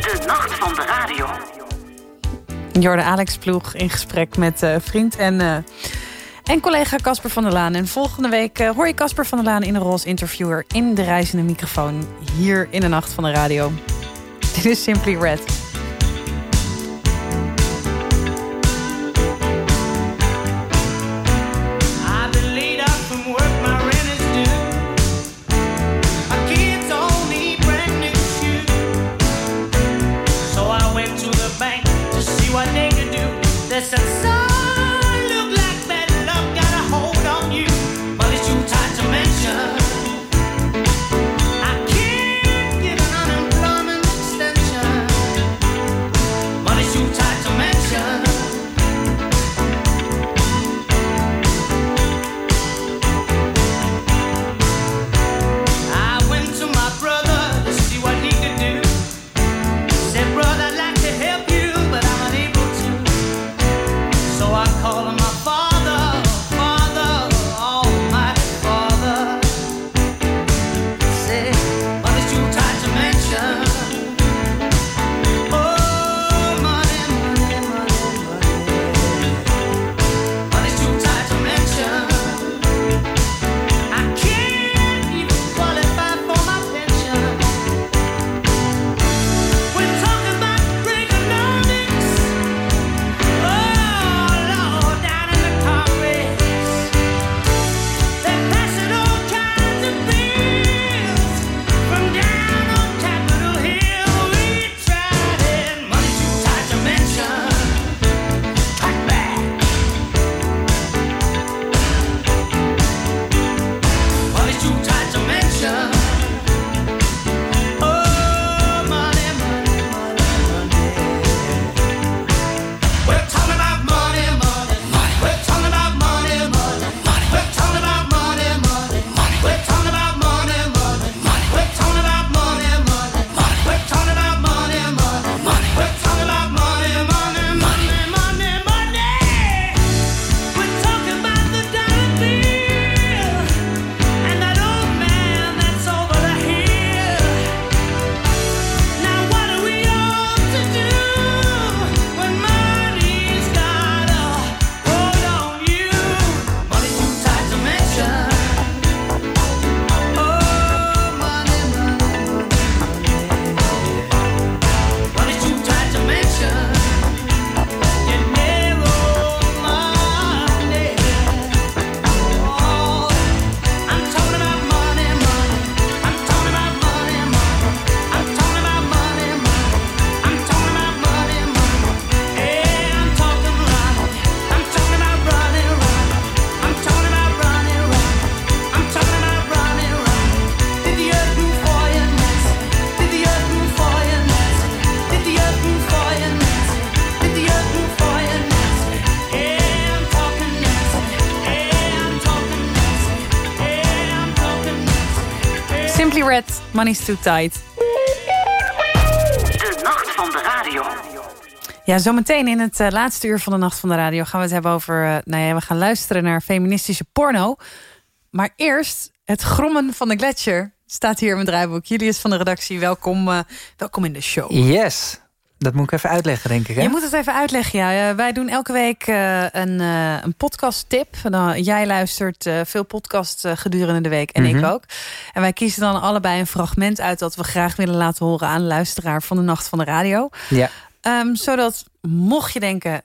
De nacht van de radio. Jorde Alex Ploeg in gesprek met eh, vriend en, eh, en collega Casper van der Laan. En volgende week eh, hoor je Casper van der Laan in een roze interviewer... in de reizende microfoon hier in de Nacht van de Radio. Dit is Simply Red. Money's Too Tight. De nacht van de radio. Ja, zometeen in het eh, laatste uur van de Nacht van de Radio... gaan we het hebben over... eh, nou ja, we gaan luisteren naar feministische porno. Maar eerst het grommen van de gletsjer. Staat hier in mijn draaiboek. Julius van de redactie, welkom, eh, welkom in de show. Yes. Dat moet ik even uitleggen, denk ik. Hè? Je moet het even uitleggen, ja. Eh, wij doen elke week eh, een, eh een podcast-tip. Jij luistert veel podcasts gedurende de week en Mhm. ik ook. En wij kiezen dan allebei een fragment uit... dat we graag willen laten horen aan de luisteraar van de Nacht van de Radio. Ja. Ehm, zodat, mocht je denken...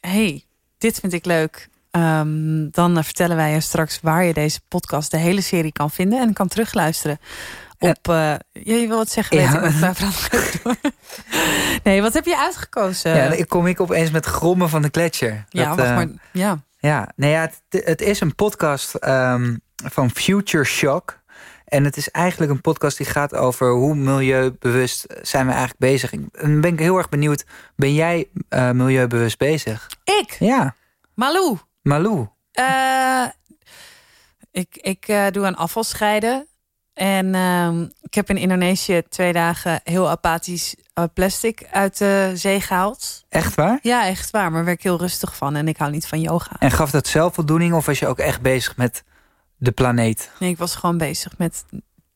hey, dit vind ik leuk... ehm, dan vertellen wij je straks waar je deze podcast... de hele serie kan vinden en kan terugluisteren. Op, eh, je wil wat zeggen, weet Ja. ik, maar door. Nee, wat heb je uitgekozen? Ja, ik kom ik opeens met grommen van de gletsjer. Ja, Dat, wacht eh, maar. Ja. Ja, nee, ja het, het is een podcast ehm, van Future Shock. En het is eigenlijk een podcast die gaat over hoe milieubewust zijn we eigenlijk bezig. En ben ik heel erg benieuwd, ben jij eh, milieubewust bezig? Ik? Ja. Malou. Malou. Eh, ik ik eh, doe aan afval scheiden. En ehm, ik heb in Indonesië twee dagen heel apathisch eh, plastic uit de zee gehaald. Echt waar? Ja, echt waar. Maar daar werd ik heel rustig van. En ik hou niet van yoga. En gaf dat zelfvoldoening of was je ook echt bezig met de planeet? Nee, ik was gewoon bezig met,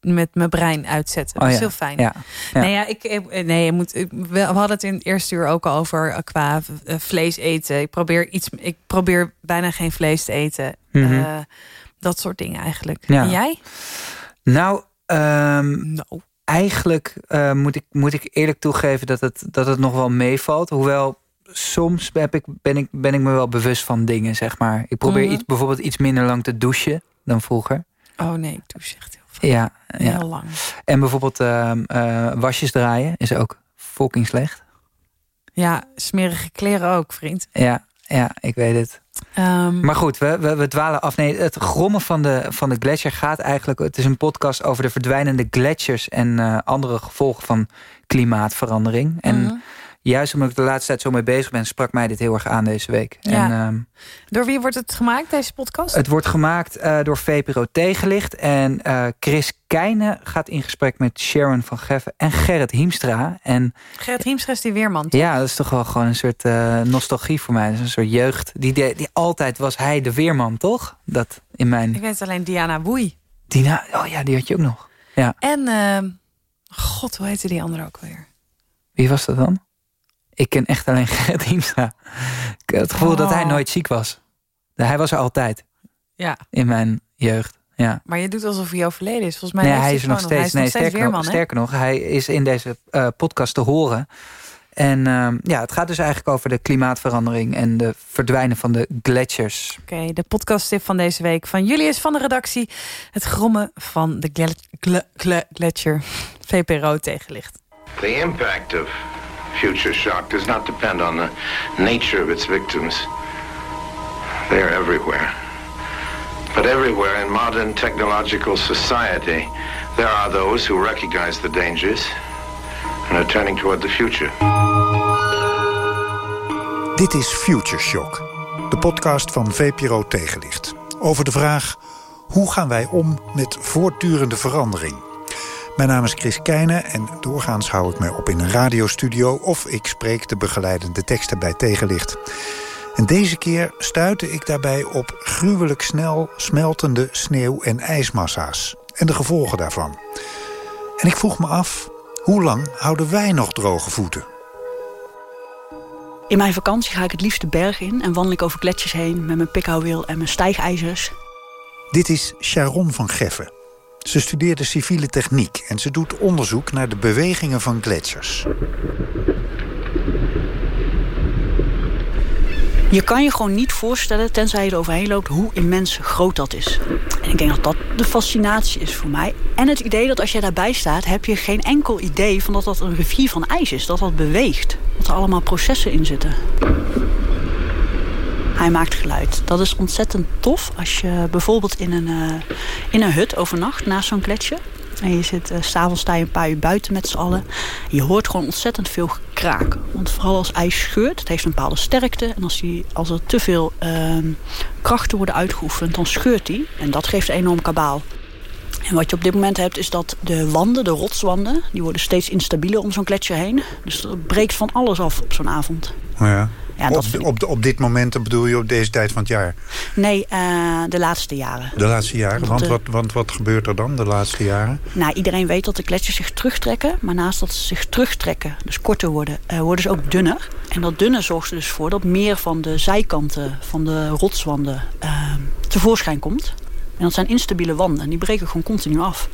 met mijn brein uitzetten. Dat Oh is ja, heel fijn. ja, ja. Nee, ja, ik, ik- nee, je moet, ik- we hadden het in het eerste uur ook al over eh, qua eh, vlees eten. Ik probeer, iets, ik probeer bijna geen vlees te eten. Mhm. Eh, dat soort dingen eigenlijk. Ja. En jij? Nou, ehm, Nou. eigenlijk eh, moet, ik, moet ik eerlijk toegeven dat het, dat het nog wel meevalt. Hoewel soms heb ik, ben, ik, ben ik me wel bewust van dingen, zeg maar. Ik probeer Mhm. iets, bijvoorbeeld iets minder lang te douchen dan vroeger. Oh nee, ik douche echt heel veel. Ja, ja. Heel lang. En bijvoorbeeld ehm, eh, wasjes draaien is ook fucking slecht. Ja, smerige kleren ook, vriend. Ja, ja, ik weet het. Ehm, Maar goed, we, we, we dwalen af. Nee, het grommen van de, van de gletsjer gaat eigenlijk... Het is een podcast over de verdwijnende gletsjers... en eh, andere gevolgen van klimaatverandering. En Mhm. Juist omdat ik de laatste tijd zo mee bezig ben... sprak mij dit heel erg aan deze week. Ja. En, ehm, Door wie wordt het gemaakt, deze podcast? het wordt gemaakt eh, door VPRO Tegenlicht. En eh, Chris Keijnen gaat in gesprek met Sharon van Geffen en Gerrit Hiemstra. En Gerrit Hiemstra is die weerman. toch? ja, dat is toch wel gewoon een soort eh, nostalgie voor mij. Dat is een soort jeugd. Die, die, die altijd was hij de weerman, toch? Dat in mijn... Ik weet alleen Diana Woei. Dina, oh ja, die had je ook nog. Ja. En, ehm, god, hoe heette die andere ook weer? Wie was dat dan? Ik ken echt alleen Gerrit Hiemstra. Ik heb het gevoel dat hij Oh. nooit ziek was. Hij was er altijd Ja, in mijn jeugd. Ja. maar je doet alsof hij overleden is. Volgens mij Nee, leeft hij is er nog steeds. Hij Nee, is nog steeds sterker, nog, weerman, sterker nog, hij is in deze eh, podcast te horen. En ehm, ja, het gaat dus eigenlijk over de klimaatverandering en de verdwijnen van de gletsjers. Oké, de podcasttip van deze week van Julius van de redactie. Het grommen van de gle- gle- gle- gletsjer. VPRO tegenlicht. The impact of future shock does not depend on the nature of its victims. They are everywhere. But everywhere in modern technological society, there are those who recognize the dangers and are turning toward the future. Dit is Future Shock, de podcast van VPRO Tegenlicht. Over de vraag, hoe gaan wij om met voortdurende verandering? Mijn naam is Chris Keijnen en doorgaans hou ik mij op in een radiostudio... of ik spreek de begeleidende teksten bij Tegenlicht. En deze keer stuitte ik daarbij op gruwelijk snel smeltende sneeuw- en ijsmassa's... en de gevolgen daarvan. En ik vroeg me af, hoe lang houden wij nog droge voeten? In mijn vakantie ga ik het liefst de berg in en wandel ik over gletsjers heen met mijn pikhouwwiel en mijn stijgijzers. Dit is Sharon van Geffen. Ze studeerde civiele techniek en ze doet onderzoek naar de bewegingen van gletsjers. Je kan je gewoon niet voorstellen, tenzij je er overheen loopt, hoe immens groot dat is. En ik denk dat dat de fascinatie is voor mij. En het idee dat als je daarbij staat, heb je geen enkel idee van dat dat een rivier van ijs is. Dat dat beweegt. Dat er allemaal processen in zitten. Hij maakt geluid. Dat is ontzettend tof als je bijvoorbeeld in een, eh, in een hut overnacht naast zo'n gletsjer. En je zit, s s'avonds sta je een paar uur buiten met z'n allen. Je hoort gewoon ontzettend veel kraak. Want vooral als ijs scheurt, het heeft een bepaalde sterkte. En als, die, als er te veel ehm, krachten worden uitgeoefend, dan scheurt die. En dat geeft enorm kabaal. En wat je op dit moment hebt is dat de wanden, de rotswanden... die worden steeds instabieler om zo'n gletsjer heen. Dus er breekt van alles af op zo'n avond. Ja. Ja, dat op, ik- op, op dit moment bedoel je op deze tijd van het jaar? Nee, eh, de laatste jaren. De laatste jaren? Dat Want de- wat, want wat gebeurt er dan de laatste jaren? Nou, iedereen weet dat de gletsjers zich terugtrekken. Maar naast dat ze zich terugtrekken, dus korter worden, eh, worden ze ook dunner. En dat dunne zorgt er dus voor dat meer van de zijkanten van de rotswanden eh, tevoorschijn komt. En dat zijn instabiele wanden. En die breken gewoon continu af.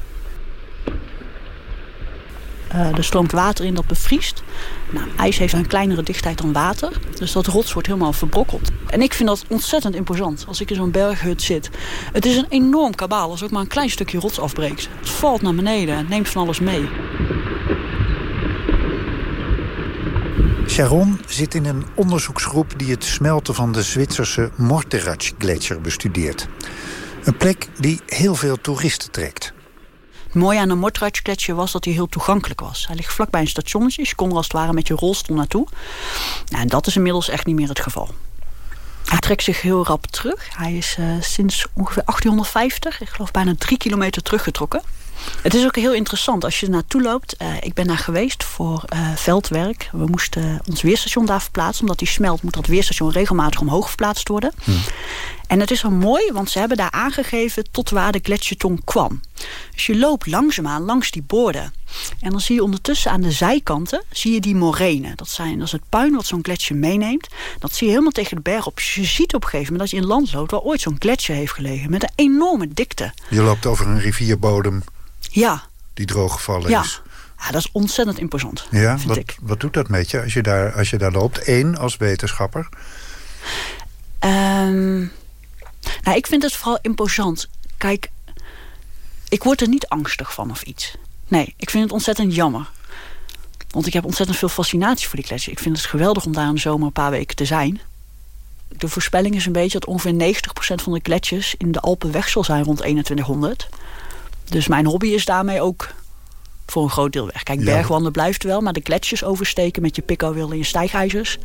Eh, er stroomt water in dat bevriest. Nou, ijs heeft een kleinere dichtheid dan water. Dus dat rots wordt helemaal verbrokkeld. En ik vind dat ontzettend imposant als ik in zo'n berghut zit. Het is een enorm kabaal als ook maar een klein stukje rots afbreekt. Het valt naar beneden, het neemt van alles mee. Sharon zit in een onderzoeksgroep die het smelten van de Zwitserse Morteratsch-gletsjer bestudeert. Een plek die heel veel toeristen trekt. Het mooie aan de Morteratsch-gletsjer was dat hij heel toegankelijk was. Hij ligt vlakbij een stationnetje. Je kon er als het ware met je rolstoel naartoe. Nou, en dat is inmiddels echt niet meer het geval. Hij trekt zich heel rap terug. Hij is eh, sinds ongeveer 1850, ik geloof bijna drie kilometer teruggetrokken. Het is ook heel interessant als je er naartoe loopt. Eh, ik ben daar geweest voor eh, veldwerk. We moesten ons weerstation daar verplaatsen. Omdat die smelt moet dat weerstation regelmatig omhoog verplaatst worden. En het is wel mooi, want ze hebben daar aangegeven tot waar de gletsjertong kwam. Dus je loopt langzaamaan langs die borden. En dan zie je ondertussen aan de zijkanten zie je die morenen. Dat, zijn, dat is het puin wat zo'n gletsjer meeneemt. Dat zie je helemaal tegen de berg op. Dus je ziet op een gegeven moment dat je in land loopt... waar ooit zo'n gletsjer heeft gelegen. Met een enorme dikte. Je loopt over een rivierbodem Ja, die drooggevallen ja. is. ja dat is ontzettend imposant, Ja, vind wat, ik. wat doet dat met je als je daar, als je daar loopt? Eén, als wetenschapper. Ehm, nou, ik vind het vooral imposant. Kijk, ik word er niet angstig van of iets. Nee, ik vind het ontzettend jammer. Want ik heb ontzettend veel fascinatie voor die gletsjer. Ik vind het geweldig om daar in de zomer een paar weken te zijn. De voorspelling is een beetje dat ongeveer 90% van de gletsjers in de Alpen weg zal zijn rond 2100. Dus mijn hobby is daarmee ook voor een groot deel weg. Kijk, Ja. bergwandelen blijft wel, maar de gletsjers oversteken met je pico en je stijgijzers,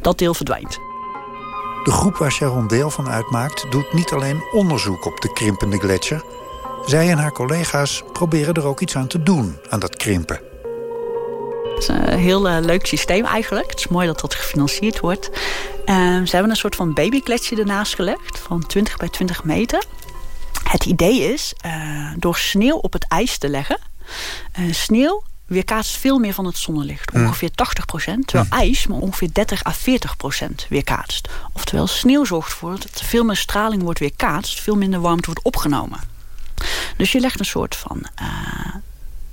dat deel verdwijnt. De groep waar Sharon deel van uitmaakt... doet niet alleen onderzoek op de krimpende gletsjer. Zij en haar collega's proberen er ook iets aan te doen, aan dat krimpen. Het is een heel eh, leuk systeem eigenlijk. Het is mooi dat dat gefinancierd wordt. Ehm, ze hebben een soort van babykletsje ernaast gelegd van 20 bij 20 meter. Het idee is eh, door sneeuw op het ijs te leggen. eh, sneeuw weerkaatst veel meer van het zonnelicht. Ongeveer 80% Terwijl ijs maar ongeveer 30 à 40% weerkaatst. Oftewel sneeuw zorgt ervoor dat veel meer straling wordt weerkaatst. Veel minder warmte wordt opgenomen. Dus je legt een soort van eh,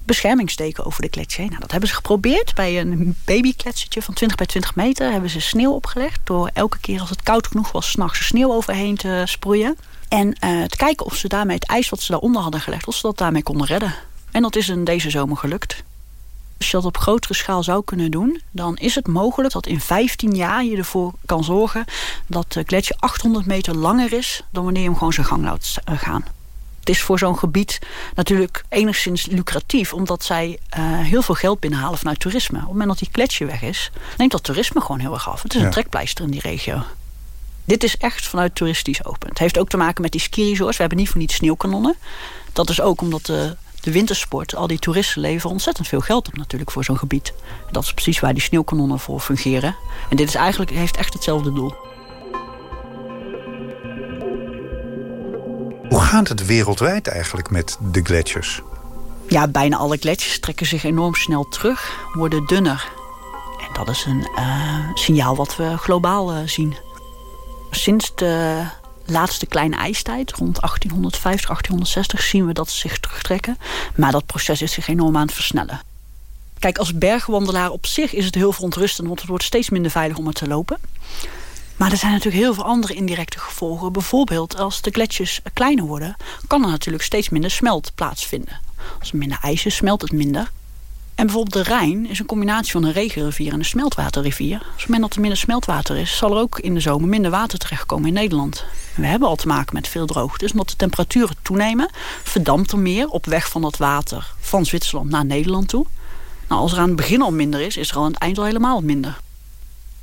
beschermingsdeken over de gletsjer heen. Nou, dat hebben ze geprobeerd bij een babygletsjertje van 20 bij 20 meter. Hebben ze sneeuw opgelegd door elke keer als het koud genoeg was... s'nachts sneeuw overheen te sproeien. En eh, te kijken of ze daarmee het ijs wat ze daaronder hadden gelegd... of ze dat daarmee konden redden. En dat is in deze zomer gelukt. Als je dat op grotere schaal zou kunnen doen... dan is het mogelijk dat in 15 jaar je ervoor kan zorgen... dat de gletsjer 800 meter langer is... dan wanneer je hem gewoon zijn gang laat eh, gaan. Het is voor zo'n gebied natuurlijk enigszins lucratief... omdat zij eh, heel veel geld binnenhalen vanuit toerisme. Op het moment dat die gletsjer weg is... neemt dat toerisme gewoon heel erg af. Het is Ja. een trekpleister in die regio. Dit is echt vanuit toeristisch open. Het heeft ook te maken met die ski-resorts. We hebben niet voor niets sneeuwkanonnen. Dat is ook omdat de, de wintersport, al die toeristen leveren ontzettend veel geld op natuurlijk voor zo'n gebied. Dat is precies waar die sneeuwkanonnen voor fungeren. En dit is eigenlijk, heeft echt hetzelfde doel. Hoe gaat het wereldwijd eigenlijk met de gletsjers? Ja, bijna alle gletsjers trekken zich enorm snel terug, worden dunner. En dat is een eh, signaal wat we globaal eh, zien. Sinds de laatste kleine ijstijd, rond 1850, 1860, zien we dat ze zich terugtrekken. Maar dat proces is zich enorm aan het versnellen. Kijk, als bergwandelaar op zich is het heel verontrustend... want het wordt steeds minder veilig om er te lopen. Maar er zijn natuurlijk heel veel andere indirecte gevolgen. Bijvoorbeeld als de gletsjers kleiner worden... kan er natuurlijk steeds minder smelt plaatsvinden. Als er minder ijs is, smelt het minder. En bijvoorbeeld de Rijn is een combinatie van een regenrivier en een smeltwaterrivier. Als moment dat er minder smeltwater is... zal er ook in de zomer minder water terechtkomen in Nederland. We hebben al te maken met veel droogtes. Omdat de temperaturen toenemen, verdampt er meer... op weg van dat water van Zwitserland naar Nederland toe. Nou, als er aan het begin al minder is, is er aan het eind al helemaal minder.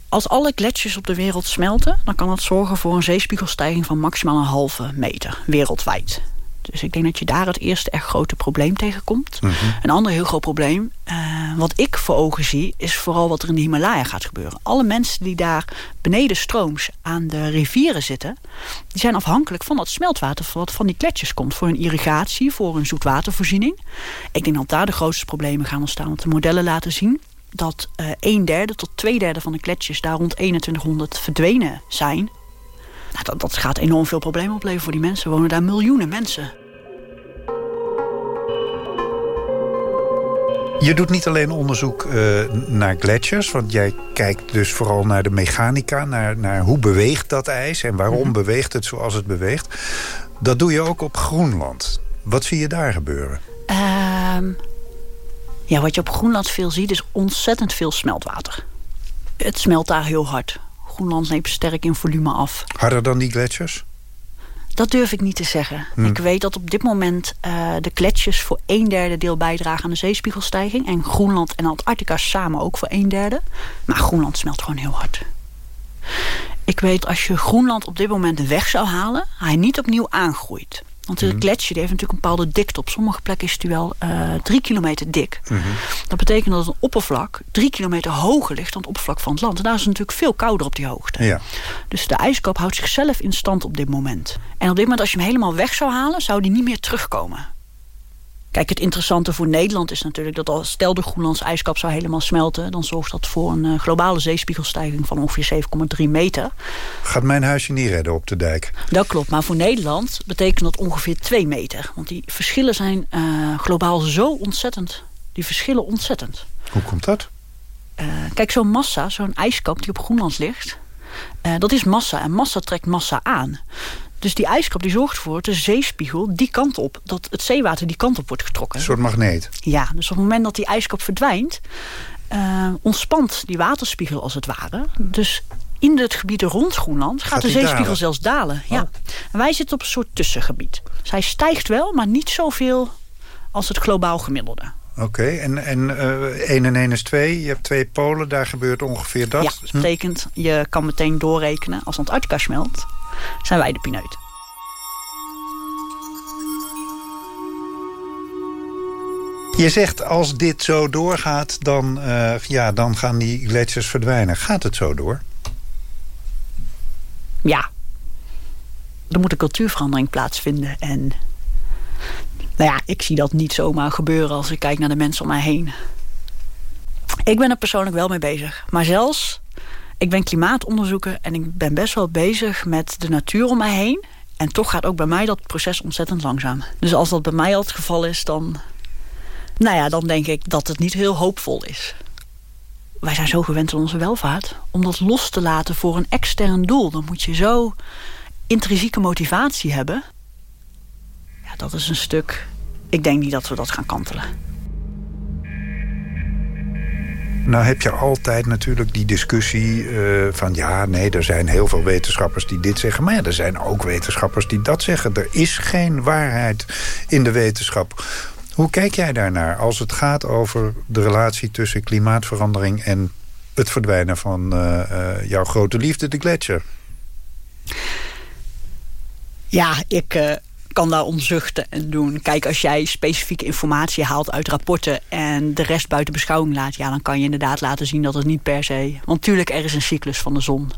Als alle gletsjers op de wereld smelten... dan kan dat zorgen voor een zeespiegelstijging van maximaal een halve meter wereldwijd. Dus ik denk dat je daar het eerste echt grote probleem tegenkomt. Mhm. Een ander heel groot probleem, eh, wat ik voor ogen zie... is vooral wat er in de Himalaya gaat gebeuren. Alle mensen die daar beneden strooms aan de rivieren zitten... die zijn afhankelijk van dat smeltwater wat van die gletsjers komt... voor hun irrigatie, voor hun zoetwatervoorziening. Ik denk dat daar de grootste problemen gaan ontstaan. Want de modellen laten zien dat eh een derde tot twee derde van de gletsjers... daar rond 2100 verdwenen zijn... Nou, dat, dat gaat enorm veel problemen opleveren voor die mensen. Er wonen daar miljoenen mensen. Je doet niet alleen onderzoek eh, naar gletsjers, want jij kijkt dus vooral naar de mechanica, naar, naar hoe beweegt dat ijs en waarom beweegt het zoals het beweegt. Dat doe je ook op Groenland. Wat zie je daar gebeuren? Ehm, ja, wat je op Groenland veel ziet is ontzettend veel smeltwater. Het smelt daar heel hard. Groenland neemt sterk in volume af. Harder dan die gletsjers? Dat durf ik niet te zeggen. Hmm. Ik weet dat op dit moment eh, de gletsjers voor een derde deel bijdragen aan de zeespiegelstijging. En Groenland en Antarctica samen ook voor een derde. Maar Groenland smelt gewoon heel hard. Ik weet als je Groenland op dit moment weg zou halen, hij niet opnieuw aangroeit. Want de gletsjer die heeft natuurlijk een bepaalde dikte. Op sommige plekken is die wel eh, drie kilometer dik. Dat betekent dat een oppervlak drie kilometer hoger ligt dan het oppervlak van het land. En daar is het natuurlijk veel kouder op die hoogte. Ja. Dus de ijskap houdt zichzelf in stand op dit moment. En op dit moment, als je hem helemaal weg zou halen, zou die niet meer terugkomen. Kijk, het interessante voor Nederland is natuurlijk dat als stel de Groenlandse ijskap zou helemaal smelten, dan zorgt dat voor een eh, globale zeespiegelstijging van ongeveer 7,3 meter. Gaat mijn huisje niet redden op de dijk? Dat klopt, maar voor Nederland betekent dat ongeveer 2 meter. Want die verschillen zijn eh, globaal zo ontzettend. Die verschillen ontzettend. Hoe komt dat? Eh, kijk, zo'n massa, zo'n ijskap die op Groenland ligt... dat is massa en massa trekt massa aan. Dus die ijskap die zorgt ervoor dat de zeespiegel die kant op... dat het zeewater die kant op wordt getrokken. Een soort magneet. Ja, dus op het moment dat die ijskap verdwijnt... eh, ontspant die waterspiegel als het ware. Dus in het gebied rond Groenland gaat, Gaat de zeespiegel dalen? zelfs dalen. Ja. En wij zitten op een soort tussengebied. Dus hij stijgt wel, maar niet zoveel als het globaal gemiddelde. Oké, en, en eh 1 en 1 is 2. Je hebt twee polen, daar gebeurt ongeveer dat. Ja, dat betekent, je kan meteen doorrekenen... als Antarctica smelt, zijn wij de pineut. Je zegt als dit zo doorgaat, dan, eh, ja, dan gaan die gletsjers verdwijnen. Gaat het zo door? Ja. Er moet een cultuurverandering plaatsvinden. En nou ja, ik zie dat niet zomaar gebeuren als ik kijk naar de mensen om mij heen. Ik ben er persoonlijk wel mee bezig. Maar zelfs, ik ben klimaatonderzoeker en ik ben best wel bezig met de natuur om mij heen. En toch gaat ook bij mij dat proces ontzettend langzaam. Dus als dat bij mij al het geval is, dan, nou ja, dan denk ik dat het niet heel hoopvol is. Wij zijn zo gewend aan onze welvaart. Om dat los te laten voor een extern doel. Dan moet je zo intrinsieke motivatie hebben. Ja, dat is een stuk... Ik denk niet dat we dat gaan kantelen. Nou heb je altijd natuurlijk die discussie eh, van... ja, nee, er zijn heel veel wetenschappers die dit zeggen... maar ja, er zijn ook wetenschappers die dat zeggen. Er is geen waarheid in de wetenschap. Hoe kijk jij daarnaar als het gaat over de relatie tussen klimaatverandering... en het verdwijnen van eh, eh, jouw grote liefde, de gletsjer? Ja, ik kan daar omzuchten en doen. Kijk, als jij specifieke informatie haalt uit rapporten... en de rest buiten beschouwing laat... ja, dan kan je inderdaad laten zien dat het niet per se... want natuurlijk, er is een cyclus van de zon...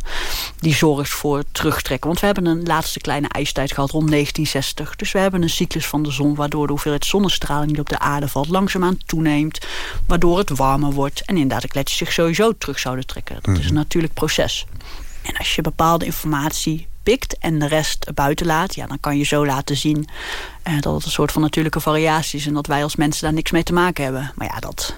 die zorgt voor terugtrekken. Want we hebben een laatste kleine ijstijd gehad rond 1960. Dus we hebben een cyclus van de zon... waardoor de hoeveelheid zonnestraling die op de aarde valt... langzaamaan toeneemt, waardoor het warmer wordt... en inderdaad de gletsjers zich sowieso terug zouden trekken. Dat is een natuurlijk proces. En als je bepaalde informatie pikt en de rest buiten laat... Ja, dan kan je zo laten zien eh, dat het een soort van natuurlijke variatie is... en dat wij als mensen daar niks mee te maken hebben. Maar ja, dat...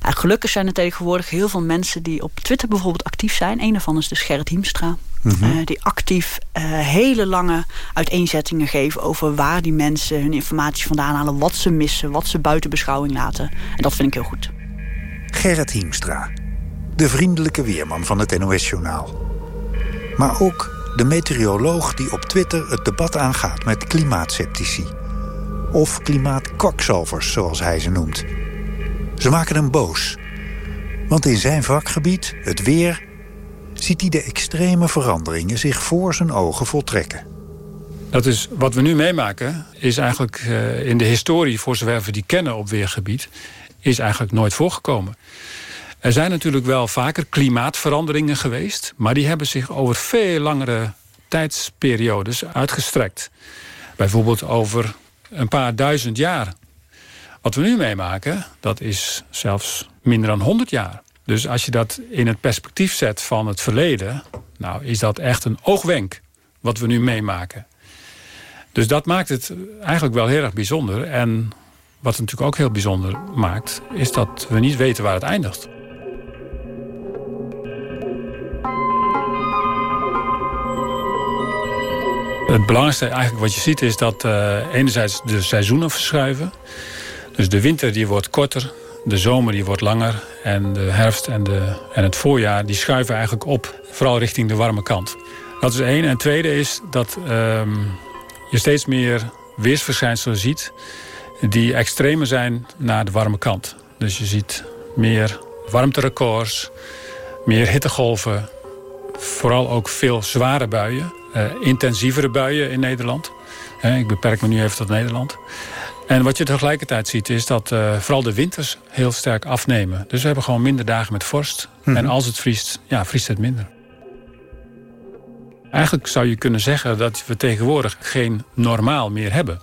Gelukkig zijn er tegenwoordig heel veel mensen die op Twitter bijvoorbeeld actief zijn. Een daarvan is dus Gerrit Hiemstra. Eh, die actief eh, hele lange uiteenzettingen geven over waar die mensen hun informatie vandaan halen. Wat ze missen, wat ze buiten beschouwing laten. En dat vind ik heel goed. Gerrit Hiemstra, de vriendelijke weerman van het NOS-journaal. Maar ook de meteoroloog die op Twitter het debat aangaat met klimaatceptici. Of klimaatkwakzalvers, zoals hij ze noemt. Ze maken hem boos. Want in zijn vakgebied, het weer... ziet hij de extreme veranderingen zich voor zijn ogen voltrekken. Dat is wat we nu meemaken, is eigenlijk uh, in de historie, voor zover we die kennen op weergebied, is eigenlijk nooit voorgekomen. Er zijn natuurlijk wel vaker klimaatveranderingen geweest, maar die hebben zich over veel langere tijdsperiodes uitgestrekt. Bijvoorbeeld over een paar duizend jaar. Wat we nu meemaken, dat is zelfs minder dan 100 jaar. Dus als je dat in het perspectief zet van het verleden... nou is dat echt een oogwenk wat we nu meemaken. Dus dat maakt het eigenlijk wel heel erg bijzonder. En wat het natuurlijk ook heel bijzonder maakt... is dat we niet weten waar het eindigt. Het belangrijkste eigenlijk wat je ziet is dat uh, enerzijds de seizoenen verschuiven. Dus de winter die wordt korter, de zomer die wordt langer... en de herfst en, de, en het voorjaar die schuiven eigenlijk op. Vooral richting de warme kant. Dat is één. En tweede is dat um, je steeds meer weersverschijnselen ziet... die extremer zijn naar de warme kant. Dus je ziet meer warmterecords, meer hittegolven... vooral ook veel zware buien, intensievere buien in Nederland. Ik beperk me nu even tot Nederland. En wat je tegelijkertijd ziet is dat uh, vooral de winters heel sterk afnemen. Dus we hebben gewoon minder dagen met vorst. Mhm. En als het vriest, ja, vriest het minder. Eigenlijk zou je kunnen zeggen dat we tegenwoordig geen normaal meer hebben.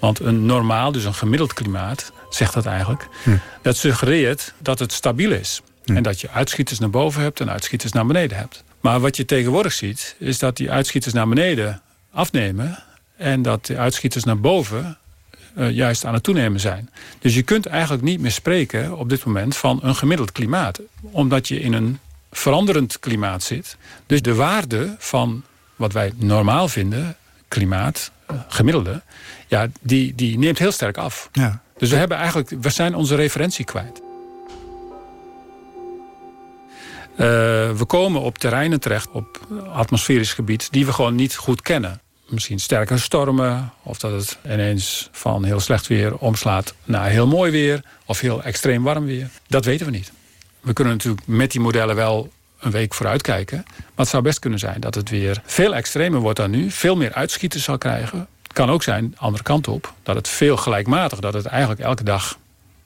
Want een normaal, dus een gemiddeld klimaat, zegt dat eigenlijk... Hm. dat suggereert dat het stabiel is. En dat je uitschieters naar boven hebt en uitschieters naar beneden hebt. Maar wat je tegenwoordig ziet, is dat die uitschieters naar beneden afnemen... en dat de uitschieters naar boven uh, juist aan het toenemen zijn. Dus je kunt eigenlijk niet meer spreken op dit moment van een gemiddeld klimaat. Omdat je in een veranderend klimaat zit. Dus de waarde van wat wij normaal vinden, klimaat, uh, gemiddelde... Ja, die, die neemt heel sterk af. Ja. Dus we, hebben eigenlijk, we zijn onze referentie kwijt. We komen op terreinen terecht, op atmosferisch gebied... die we gewoon niet goed kennen. Misschien sterke stormen, of dat het ineens van heel slecht weer omslaat... naar heel mooi weer, of heel extreem warm weer. Dat weten we niet. We kunnen natuurlijk met die modellen wel een week vooruit kijken. Maar het zou best kunnen zijn dat het weer veel extremer wordt dan nu. Veel meer uitschieters zal krijgen. Het kan ook zijn, andere kant op, dat het veel gelijkmatig... dat het eigenlijk elke dag...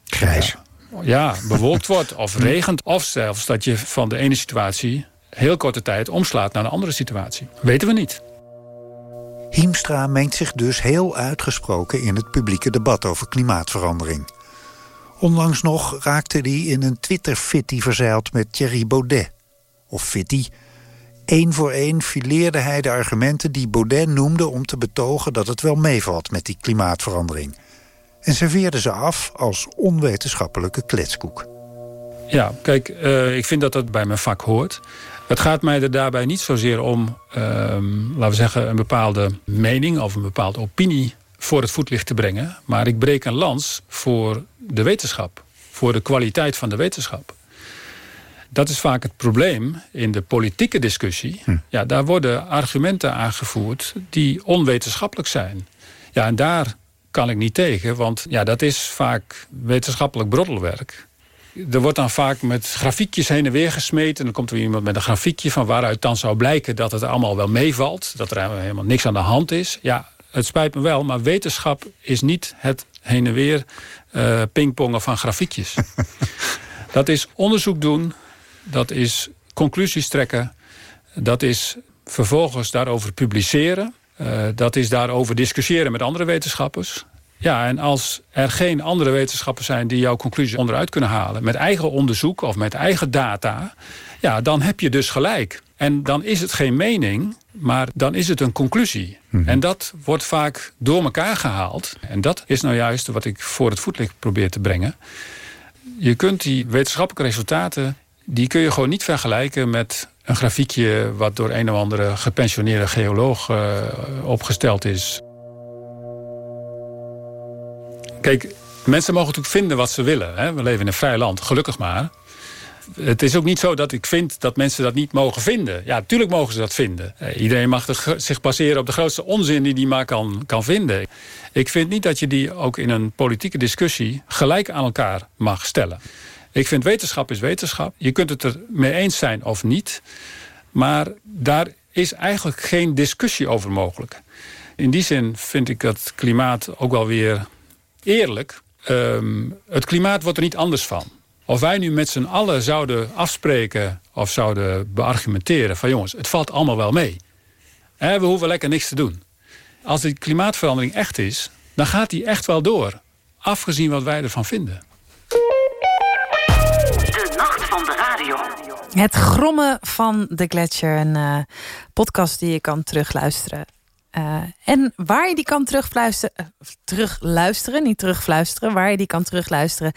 Grijs. Ja, ja bewolkt wordt of regent. Of zelfs dat je van de ene situatie heel korte tijd omslaat naar een andere situatie. Weten we niet. Hiemstra mengt zich dus heel uitgesproken in het publieke debat over klimaatverandering. Onlangs nog raakte hij in een Twitter-fitty verzeild met Thierry Baudet. Of fitty. Eén voor één fileerde hij de argumenten die Baudet noemde... om te betogen dat het wel meevalt met die klimaatverandering. En serveerde ze af als onwetenschappelijke kletskoek. Ja, kijk, uh, ik vind dat dat bij mijn vak hoort. Het gaat mij er daarbij niet zozeer om, uh, laten we zeggen... een bepaalde mening of een bepaalde opinie voor het voetlicht te brengen. Maar ik breek een lans voor de wetenschap. Voor de kwaliteit van de wetenschap. Dat is vaak het probleem in de politieke discussie. Hm. Ja, daar worden argumenten aangevoerd die onwetenschappelijk zijn. Ja, en daar kan ik niet tegen, want ja, dat is vaak wetenschappelijk broddelwerk. Er wordt dan vaak met grafiekjes heen en weer gesmeten. En dan komt er iemand met een grafiekje van waaruit dan zou blijken dat het allemaal wel meevalt. Dat er helemaal niks aan de hand is. Ja, het spijt me wel, maar wetenschap is niet het heen en weer uh, pingpongen van grafiekjes. dat is onderzoek doen, dat is conclusies trekken, dat is vervolgens daarover publiceren. Uh, dat is daarover discussiëren met andere wetenschappers. Ja, en als er geen andere wetenschappers zijn die jouw conclusie onderuit kunnen halen... met eigen onderzoek of met eigen data, ja, dan heb je dus gelijk. En dan is het geen mening, maar dan is het een conclusie. Mhm. En dat wordt vaak door elkaar gehaald. En dat is nou juist wat ik voor het voetlicht probeer te brengen. Je kunt die wetenschappelijke resultaten... die kun je gewoon niet vergelijken met een grafiekje... wat door een of andere gepensioneerde geoloog uh, opgesteld is. Kijk, mensen mogen natuurlijk vinden wat ze willen. Hè? We leven in een vrij land, gelukkig maar. Het is ook niet zo dat ik vind dat mensen dat niet mogen vinden. Ja, natuurlijk mogen ze dat vinden. Uh, iedereen mag zich baseren op de grootste onzin die hij maar kan, kan vinden. Ik vind niet dat je die ook in een politieke discussie gelijk aan elkaar mag stellen. Ik vind wetenschap is wetenschap. Je kunt het er mee eens zijn of niet. Maar daar is eigenlijk geen discussie over mogelijk. In die zin vind ik dat klimaat ook wel weer eerlijk. Ehm, het klimaat wordt er niet anders van. Of wij nu met z'n allen zouden afspreken of zouden beargumenteren... van jongens, het valt allemaal wel mee. We hoeven lekker niks te doen. Als die klimaatverandering echt is, dan gaat die echt wel door. Afgezien wat wij ervan vinden. Het grommen van de gletsjer. Een eh, podcast die je kan terugluisteren. Eh, en waar je die kan terugluisteren, uh, terugluisteren, niet terugfluisteren, waar je die kan terugluisteren,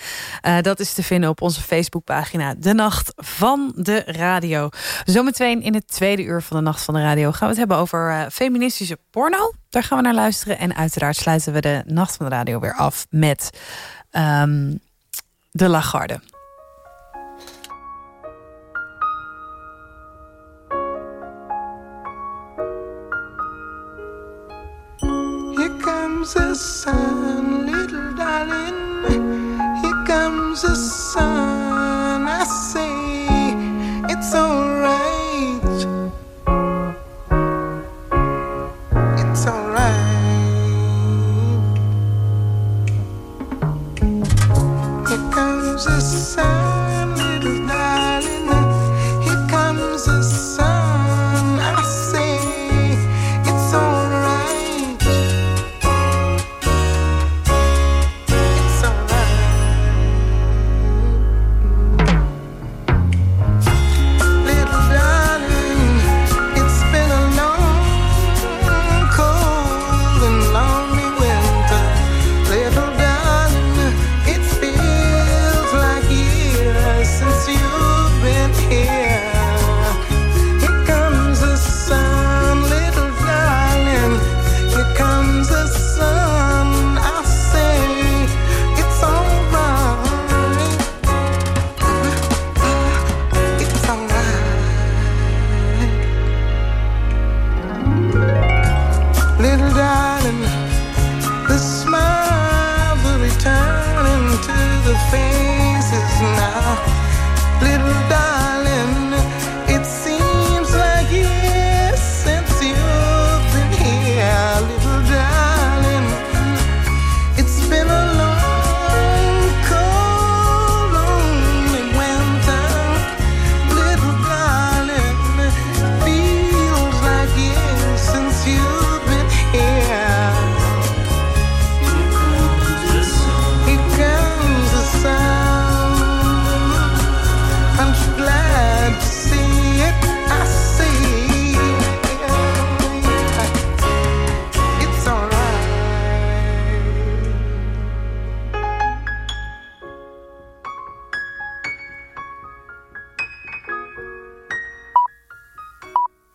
dat is te vinden op onze Facebookpagina De Nacht van de Radio. Zometeen in het tweede uur van de Nacht van de Radio gaan we het hebben over feministische porno. Daar gaan we naar luisteren. En uiteraard sluiten we de Nacht van de Radio weer af met um, de Lagarde. comes the sun, little darling. Here comes the sun. I say it's alright. It's alright. Here comes the sun.